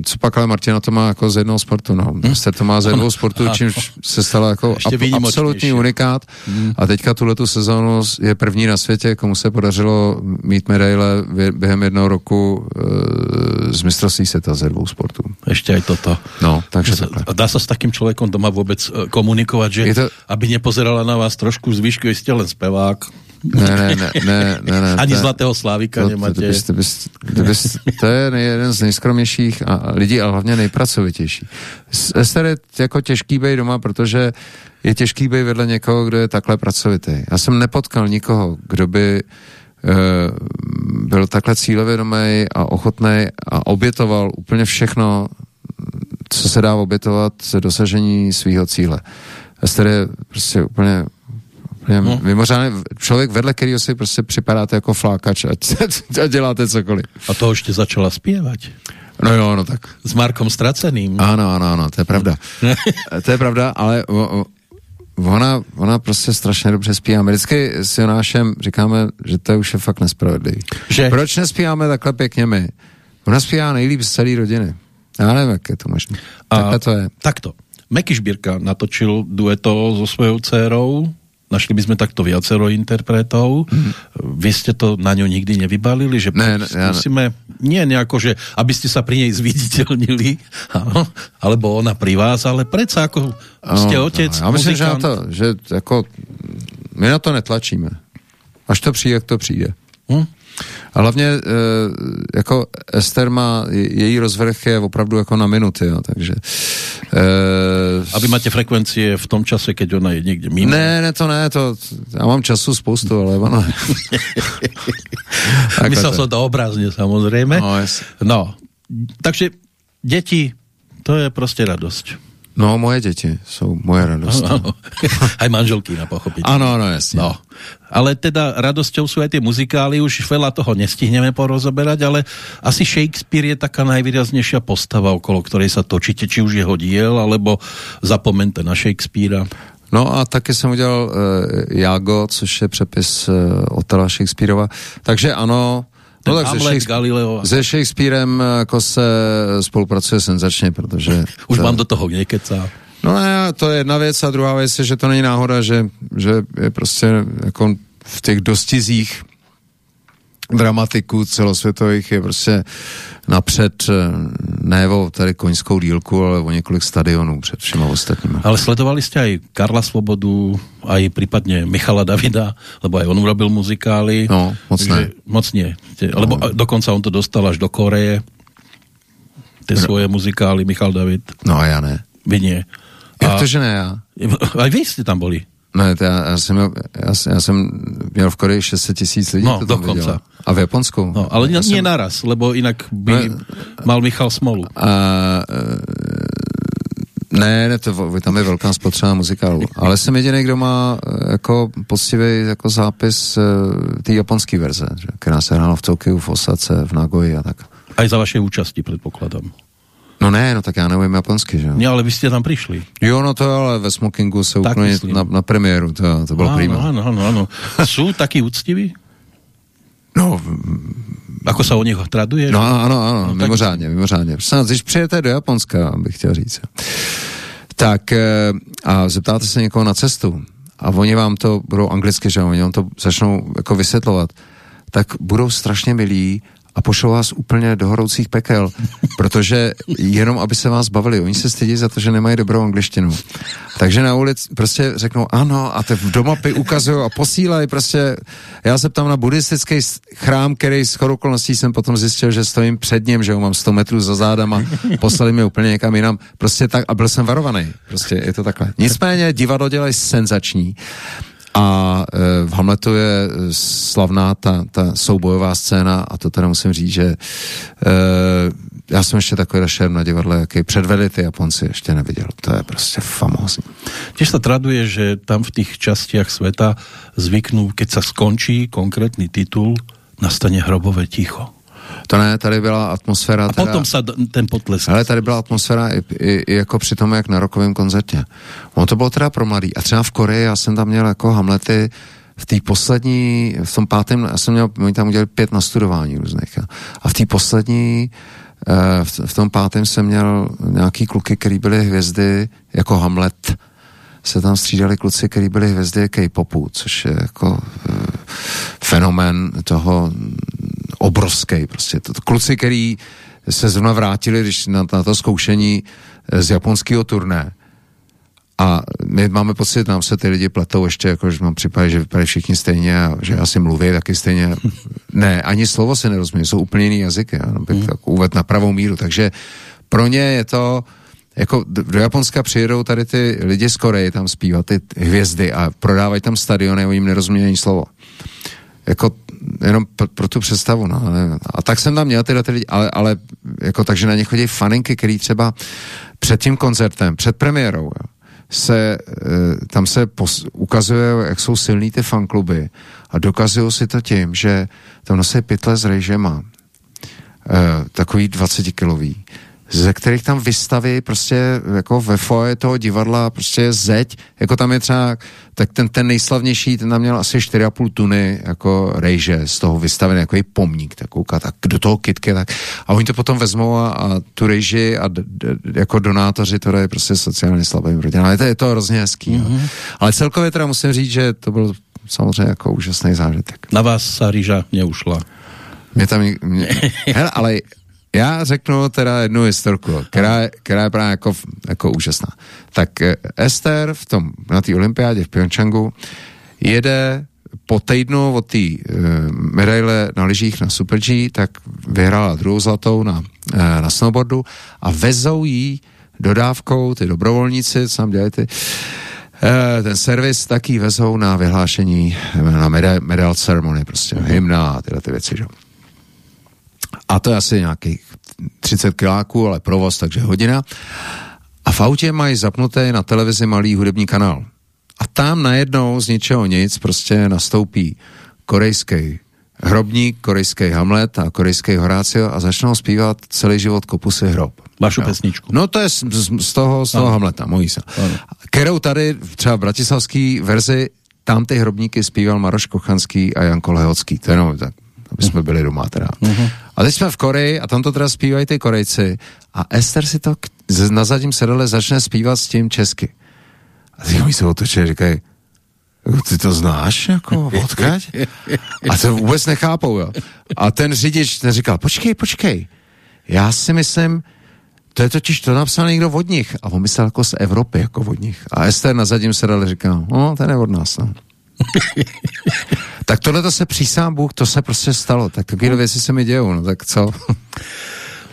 co pak ale Martina to má jako z jednoho sportu, no. Prostě to má z jednoho sportu, čímž se stala jako ab, absolutní unikát. Hmm. A teďka tuhle tu sezónu je první na světě, komu se podařilo mít medaile během jednoho roku e, z mistrovství světa ze dvou sportů. Ještě aj toto. No, takže A dá se s takým člověkem doma vůbec eh, komunikovat, že to... aby nepozerala na vás trošku z výšky, jste len spevák? Ne, ne, ne, ne, ne, ne Ani to, zlatého Slávika to, nemáte. To, to, bys, to, bys, to je jeden z nejskromnějších a lidí a hlavně nejpracovitější. Ester je jako těžký být doma, protože je těžký být vedle někoho, kdo je takhle pracovitý. Já jsem nepotkal nikoho, kdo by uh, byl takhle cílevědomý a ochotný a obětoval úplně všechno, co se dá obětovat dosažení svého cíle. Ester je prostě úplně no. mimořádně člověk, vedle kterého si prostě připadáte jako flákač a, a děláte cokoliv. A to ještě začala zpívat. No jo, no tak. S Markom Straceným. Ano, ano, ano, to je pravda. to je pravda, ale o, o, ona, ona prostě strašně dobře zpívá. My vždycky s Jonášem říkáme, že to už je fakt nespravedlivý. Že? Proč nespíváme takhle pěkně my? Ona zpívá nejlíp z celé rodiny. Já nevím, jak je to možné. Takhle to je. Takto. Meky Šbírka natočil dueto so svojou dcerou, Našli by sme takto viacero interpretov. Mm. Vy ste to na ňu nikdy nevybalili? Že ne, ne, skúsime, nie nejako, že aby ste sa pri nej zviditeľnili, alebo ona pri vás, ale predsa ako ste no, otec, no, Já myslím, že, to, že jako, my na to netlačíme. Až to přijde, jak to přijde. Hm? A hlavně e, jako Ester má, její rozvrh je opravdu jako na minuty, jo, takže... E, Aby máte frekvencie v tom čase, keď ona je někde mimo? Ne, ne, to ne, to, já mám času spoustu, ale ono... Myslel jsem to obrazně samozřejmě. No, yes. no, takže děti, to je prostě radost. No, moje děti jsou moje radost. Ano, ano. Aj manželky na pochopit. Ano, ano, jasně. No. Ale teda radosťou sú aj tie muzikály, už veľa toho nestihneme porozoberať, ale asi Shakespeare je taká najvýraznejšia postava, okolo ktorej sa točíte, či už jeho diel, alebo zapomente na Shakespearea. No a taky jsem udělal uh, Jago, což je přepis uh, Otela Shakespeareova. Takže ano, Ten no tak Hamlet, se, Shakespe- Galileo. se Shakespearem jako se spolupracuje senzačně, protože... Už to, vám do toho nekecá. No ne, to je jedna věc a druhá věc je, že to není náhoda, že, že je prostě jako v těch dostizích dramatiků celosvětových je prostě napřed eh, ne o tady koňskou dílku, ale o několik stadionů před všema ostatními. Ale sledovali ste aj Karla Svobodu, aj prípadne Michala Davida, lebo aj on urobil muzikály. No, moc ne. Moc nie. Lebo no. dokonca on to dostal až do Koreje. Tie No. svoje muzikály, Michal David. No a já ne. Vy nie. Jak to, že ne já? Aj vy ste tam boli. Ne, to já, já, jsem, měl- já, jsem- já jsem měl v Koreji 600 tisíc lidí. No, to tam vidělo. A v Japonsku? No, ale já nie naraz, lebo inak by No, mal Michal smolu. A, e, ne, ne, to, tam je velká spotřeba muzikálu. Ale jsem jediný, kdo má e, jako poctivý jako zápis e, té japonské verze, která se hrála v Tokiu, v Osace, v Nagoji a tak. Aj za vaše účasti, predpokladám. No ne, no tak já nevím japonsky, že jo. Nie, ale vy ste tam prišli. Jo, no to ale ve smokingu se Tak úplně myslím. na, na premiéru, to, to bylo Áno, prima. áno, áno, áno. Sú takí úctiví? No, Ako sa o nich traduje? No ano, ano, ano, No, no, tak- mimořádně, mimořádně. Snad, když přijete do Japonska, bych chtěl říct, tak eh, a zeptáte se někoho na cestu a oni vám to budou anglicky, že oni vám to začnou jako vysvětlovat, tak budou strašně milí a pošlou vás úplně do horoucích pekel, protože jenom, aby se vás bavili, oni se stydí za to, že nemají dobrou angličtinu. Takže na ulici prostě řeknou ano a te do mapy ukazují a posílají prostě, já se ptám na buddhistický chrám, který s okolností jsem potom zjistil, že stojím před ním, že ho mám 100 metrů za zádama, poslali mě úplně někam jinam, prostě tak a byl jsem varovaný, prostě je to takhle. Nicméně divadlo dělají senzační a e, v Hamletu je slavná ta, ta soubojová scéna a to teda musím říct, že e, já jsem ještě takový šerm na divadle, jaký předvedli ty Japonci, ještě neviděl. To je prostě famózní. Tiež sa traduje, že tam v tých častiach sveta zvyknú, keď sa skončí konkrétny titul, nastane hrobové ticho. To ne, tady byla atmosféra. A teda, potom d- ten potlesk. Ale tady byla atmosféra i, i, i jako při tom, jak na rokovém koncertě. On to bylo teda pro mladý. A třeba v Koreji já jsem tam měl jako Hamlety v té poslední, v tom pátém, já jsem měl, oni tam udělali pět nastudování různých. A, a v té poslední, eh, v, v tom pátém jsem měl nějaký kluky, který byly hvězdy jako Hamlet. Se tam střídali kluci, který byli hvězdy K-popu, což je jako eh, fenomén toho obrovský. Prostě to, to kluci, který se zrovna vrátili když na, na to zkoušení eh, z japonského turné. A my máme pocit, nám se ty lidi pletou ještě, jako, že mám připadá, že vypadají všichni stejně a že asi mluví taky stejně. Ne, ani slovo se nerozumí, jsou úplně jiný jazyky, já bych tak uvedl na pravou míru. Takže pro ně je to, jako do Japonska přijedou tady ty lidi z Koreji tam zpívat ty hvězdy a prodávají tam stadiony, oni jim nerozumí ani slovo jako jenom pro, pro tu představu, no. ale- A tak jsem tam měl tyhle ty lidi, ale, ale jako takže na ně chodí faninky, který třeba před tím koncertem, před premiérou, jo, se, eh, tam se pos, ukazuje, jak jsou silný ty fankluby a dokazují si to tím, že tam nosí pytle s rejžema, eh, takový 20 kilový, ze kterých tam vystaví prostě jako ve foje toho divadla prostě je zeď, jako tam je třeba, tak ten, ten nejslavnější, ten tam měl asi 4,5 tuny jako rejže z toho vystavený jako pomník, tak kouká, tak do toho kitky, tak a oni to potom vezmou a, a tu rejži a d, d, jako donátoři to dají prostě sociálně slabým rodinám, ale to je to hrozně hezký, mm-hmm. ale celkově teda musím říct, že to byl samozřejmě jako úžasný zážitek. Na vás sa rýža neušla. Mě tam, mě, hele, ale já řeknu teda jednu historku, která, je- která je právě jako, jako úžasná. Tak eh, Ester v tom, na té olympiádě v Pyeongchangu jede po týdnu od té uh, medaile na lyžích na Super G, tak vyhrála druhou zlatou na, uh, na snowboardu a vezou jí dodávkou ty dobrovolníci, co tam dělají ty, ten servis taky vezou na vyhlášení, na medal, medal ceremony, prostě hymna a tyhle ty věci, že? A to je asi nějakých 30 kiláků, ale provoz, takže hodina. a v autě mají zapnuté na televizi malý hudební kanál. A tam najednou z ničeho nic prostě nastoupí korejský hrobník, korejský Hamlet a korejský Horácio a začnou zpívat celý život Kopusy hrob. Vašu jo. pesničku. No to je z, z toho, z toho Hamleta, mojí se. Kterou tady třeba v bratislavský verzi tam ty hrobníky zpíval Maroš Kochanský a Jan Kolehocký. To jenom tak, aby jsme byli doma teda. Uh-huh. A teď jsme v Koreji a tam to teda zpívají ty Korejci a Ester si to na zadním sedele začne zpívat s tím česky. A ty mi se otočí a říkají, ty to znáš, jako, odkaď? A to vůbec nechápou, jo. A ten řidič ten říkal, počkej, počkej, já si myslím, to je totiž to napsal někdo od nich. A on myslel jako z Evropy, jako od nich. A Ester na zadním sedele říkal, no, ten je od nás, no. Tak tohle to se přísám Bůh, to se prostě stalo. Tak takové věci se mi dějou, no tak co?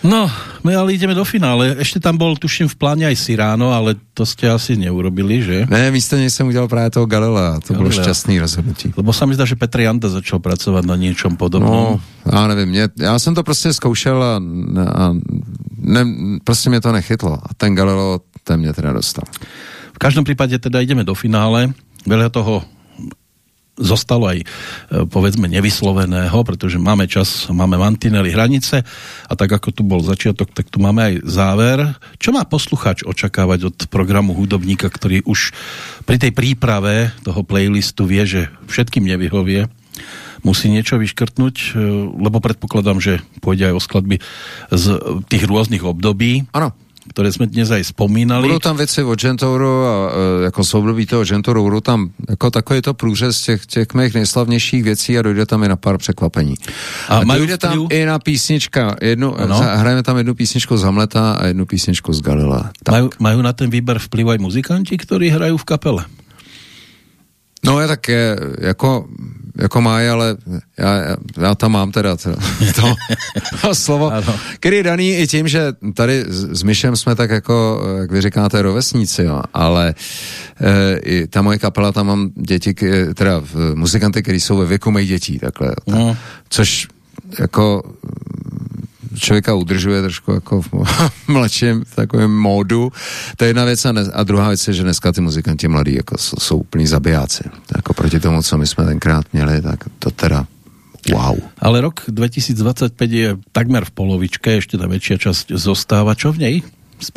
No, my ale ideme do finále. Ešte tam bol, tuším, v pláne aj Siráno, ale to ste asi neurobili, že? Ne, místo nej jsem udělal právě toho Galilea. To Galilea. bylo šťastný rozhodnutí. Lebo sa mi zdá, že Petr Janda začal pracovat na něčem podobnom. No, já nevím, mě, já jsem to prostě zkoušel a, a ne, prostě mě to nechytlo. A ten Galileo, ten mě teda dostal. V každém případě teda ideme do finále. Veľa toho zostalo aj e, povedzme nevysloveného, pretože máme čas, máme mantinely, hranice a tak ako tu bol začiatok, tak tu máme aj záver. Čo má posluchač očakávať od programu hudobníka, ktorý už pri tej príprave toho playlistu vie, že všetkým nevyhovie, musí niečo vyškrtnúť, e, lebo predpokladám, že pôjde aj o skladby z tých rôznych období. Ano které jsme dnes aj spomínali. Budou tam věci od Gentouru a e, jako soudobí toho Gentouru, budou tam jako takový to průřez těch, těch mých nejslavnějších věcí a dojde tam i na pár překvapení. A, a dojde tam i na písnička, jednu, hrajeme tam jednu písničku z Hamleta a jednu písničku z Galila. Mají, mají na ten výber vplyv aj muzikanti, kteří hrají v kapele? No je tak je, jako jako má, ale já, já tam mám teda to, to, to slovo, ano. který je daný i tím, že tady s Myšem jsme tak jako, jak vy říkáte, rovesníci, jo, ale e, i ta moje kapela, tam mám děti, teda muzikanty, kteří jsou ve věku mých dětí, takhle, tak, no. což jako člověka udržuje trošku jako v mladším takovém módu. To je jedna věc a, ne, a druhá věc je, že dneska ty muzikanti mladí jako jsou, jsou úplní zabijáci. Jako proti tomu, co my jsme tenkrát měli, tak to teda Wow. Ale rok 2025 je takmer v polovičke, ještě ta větší část zostává. Čo v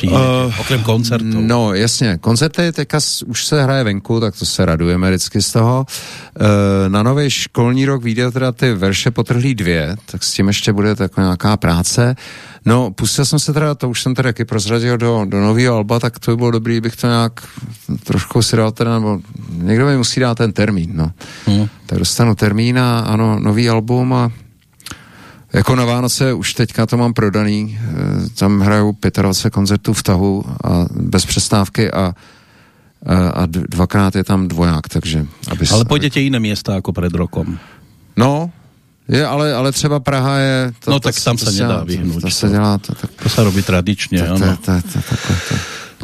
uh, okrem koncertů. No jasně, koncerty teďka už se hraje venku, tak to se radujeme vždycky z toho. Uh, na nový školní rok vyjde teda ty verše potrhlý dvě, tak s tím ještě bude taková nějaká práce. No, pustil jsem se teda, to už jsem teda taky prozradil do, do nového alba, tak to by bylo dobrý, bych to nějak trošku si dal teda, nebo někdo mi musí dát ten termín, no. Hmm. Tak dostanu termín a ano, nový album a jako na Vánoce už teďka to mám prodaný, eh, tam hrajou 25 koncertů v tahu a bez přestávky a a dvakrát je tam dvoják, takže... Aby ale půjdete jiné města jako před rokom. No, je, ale, ale třeba Praha je... To, no to, tak tam to, se to nedá vyhnout. To, to, se dělá... To, tak, to se robí tradičně, ano. To, to, to, to, to, to.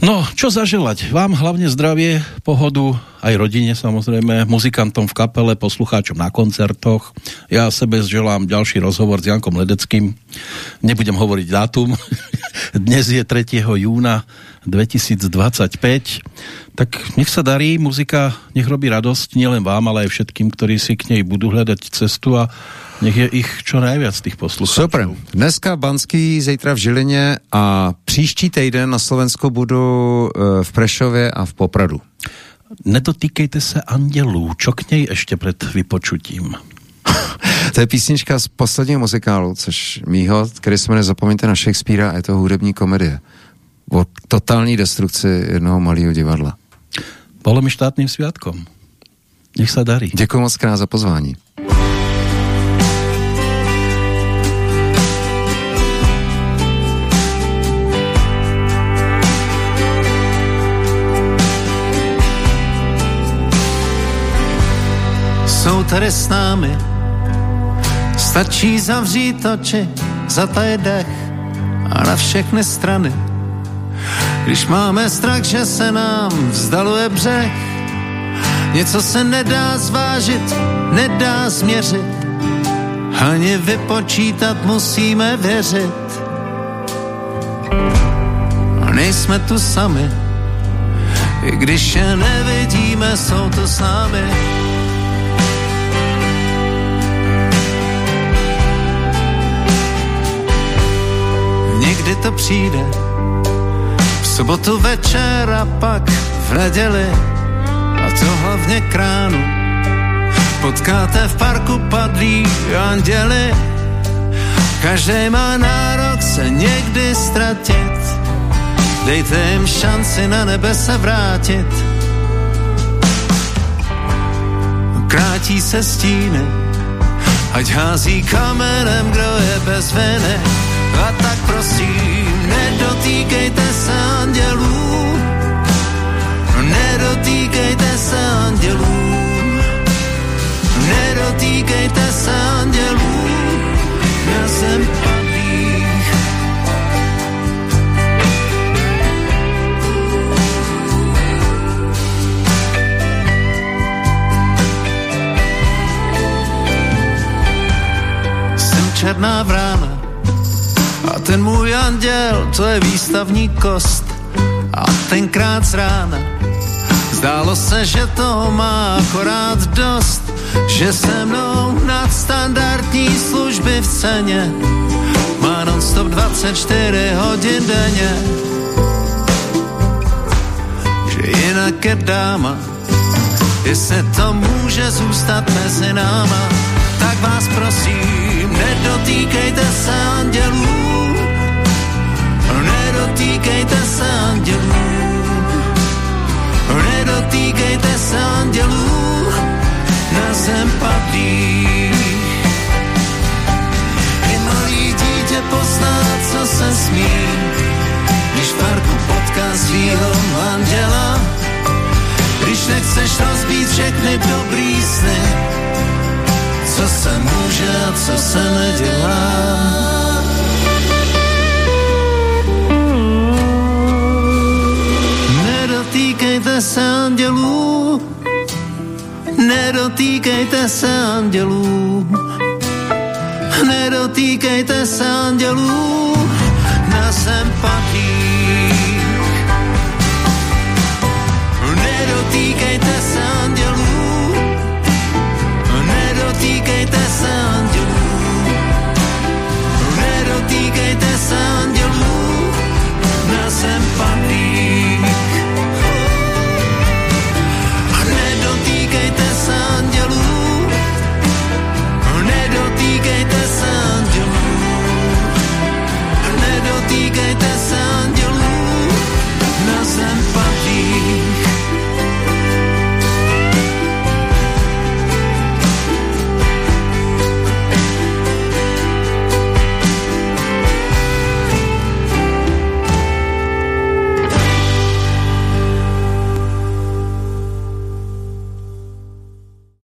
No, čo zaželať? Vám hlavně zdravie, pohodu, aj rodině samozřejmě, muzikantom v kapele, poslucháčom na koncertoch. Já sebe želám ďalší rozhovor s Jankom Ledeckým. Nebudem hovoriť dátum. Dnes je 3. júna 2025. Tak nech sa darí, muzika nech robí radosť nielen vám, ale aj všetkým, ktorí si k nej budú hľadať cestu a Nech je ich čo najviac těch posluchačů. Super. Dneska Banský, zítra v Žilině a příští týden na Slovensku budu uh, v Prešově a v Popradu. Nedotýkejte se andělů, čo k něj ještě před vypočutím. to je písnička z posledního muzikálu, což mýho, který se jmenuje Zapomeňte na Shakespearea a je to hudební komedie. O totální destrukci jednoho malého divadla. Bolo mi štátným sviatkom. Nech se darí. Děkuji moc krát za pozvání. jsou tady s námi. Stačí zavřít oči, zatajet dech a na všechny strany. Když máme strach, že se nám vzdaluje břeh, něco se nedá zvážit, nedá změřit, ani vypočítat musíme věřit. jsme tu sami. I když je nevidíme, jsou to s námi. Někdy to přijde, sobotu večer a pak v neděli, a to hlavně kránu. Potkáte v parku padlí anděli, každý má nárok se někdy ztratit. Dejte jim šanci na nebe se vrátit. Krátí se stíny, ať hází kamenem, kdo je bez viny. A tak prosím, nedotýkejte se andělů, nedotýkejte se andělů, nedotýkejte se andělů, já jsem padlých. Jsem černá vrána ten můj anděl, to je výstavní kost a tenkrát z rána Zdálo se, že toho má akorát dost, že se mnou nadstandardní služby v ceně má non-stop 24 hodin denně. Že jinak je dáma, jestli to může zůstat mezi náma, tak vás prosím, nedotýkejte se andělů, nedotýkejte se andělů na zem padlých. I malý dítě pozná, co se smí, když v parku potká svýho anděla. Když nechceš rozbít všechny dobrý sny, co se může a co se nedělá. Se andělů, nedotýkejte se andělů, nedotýkejte se andělů, na zem patí.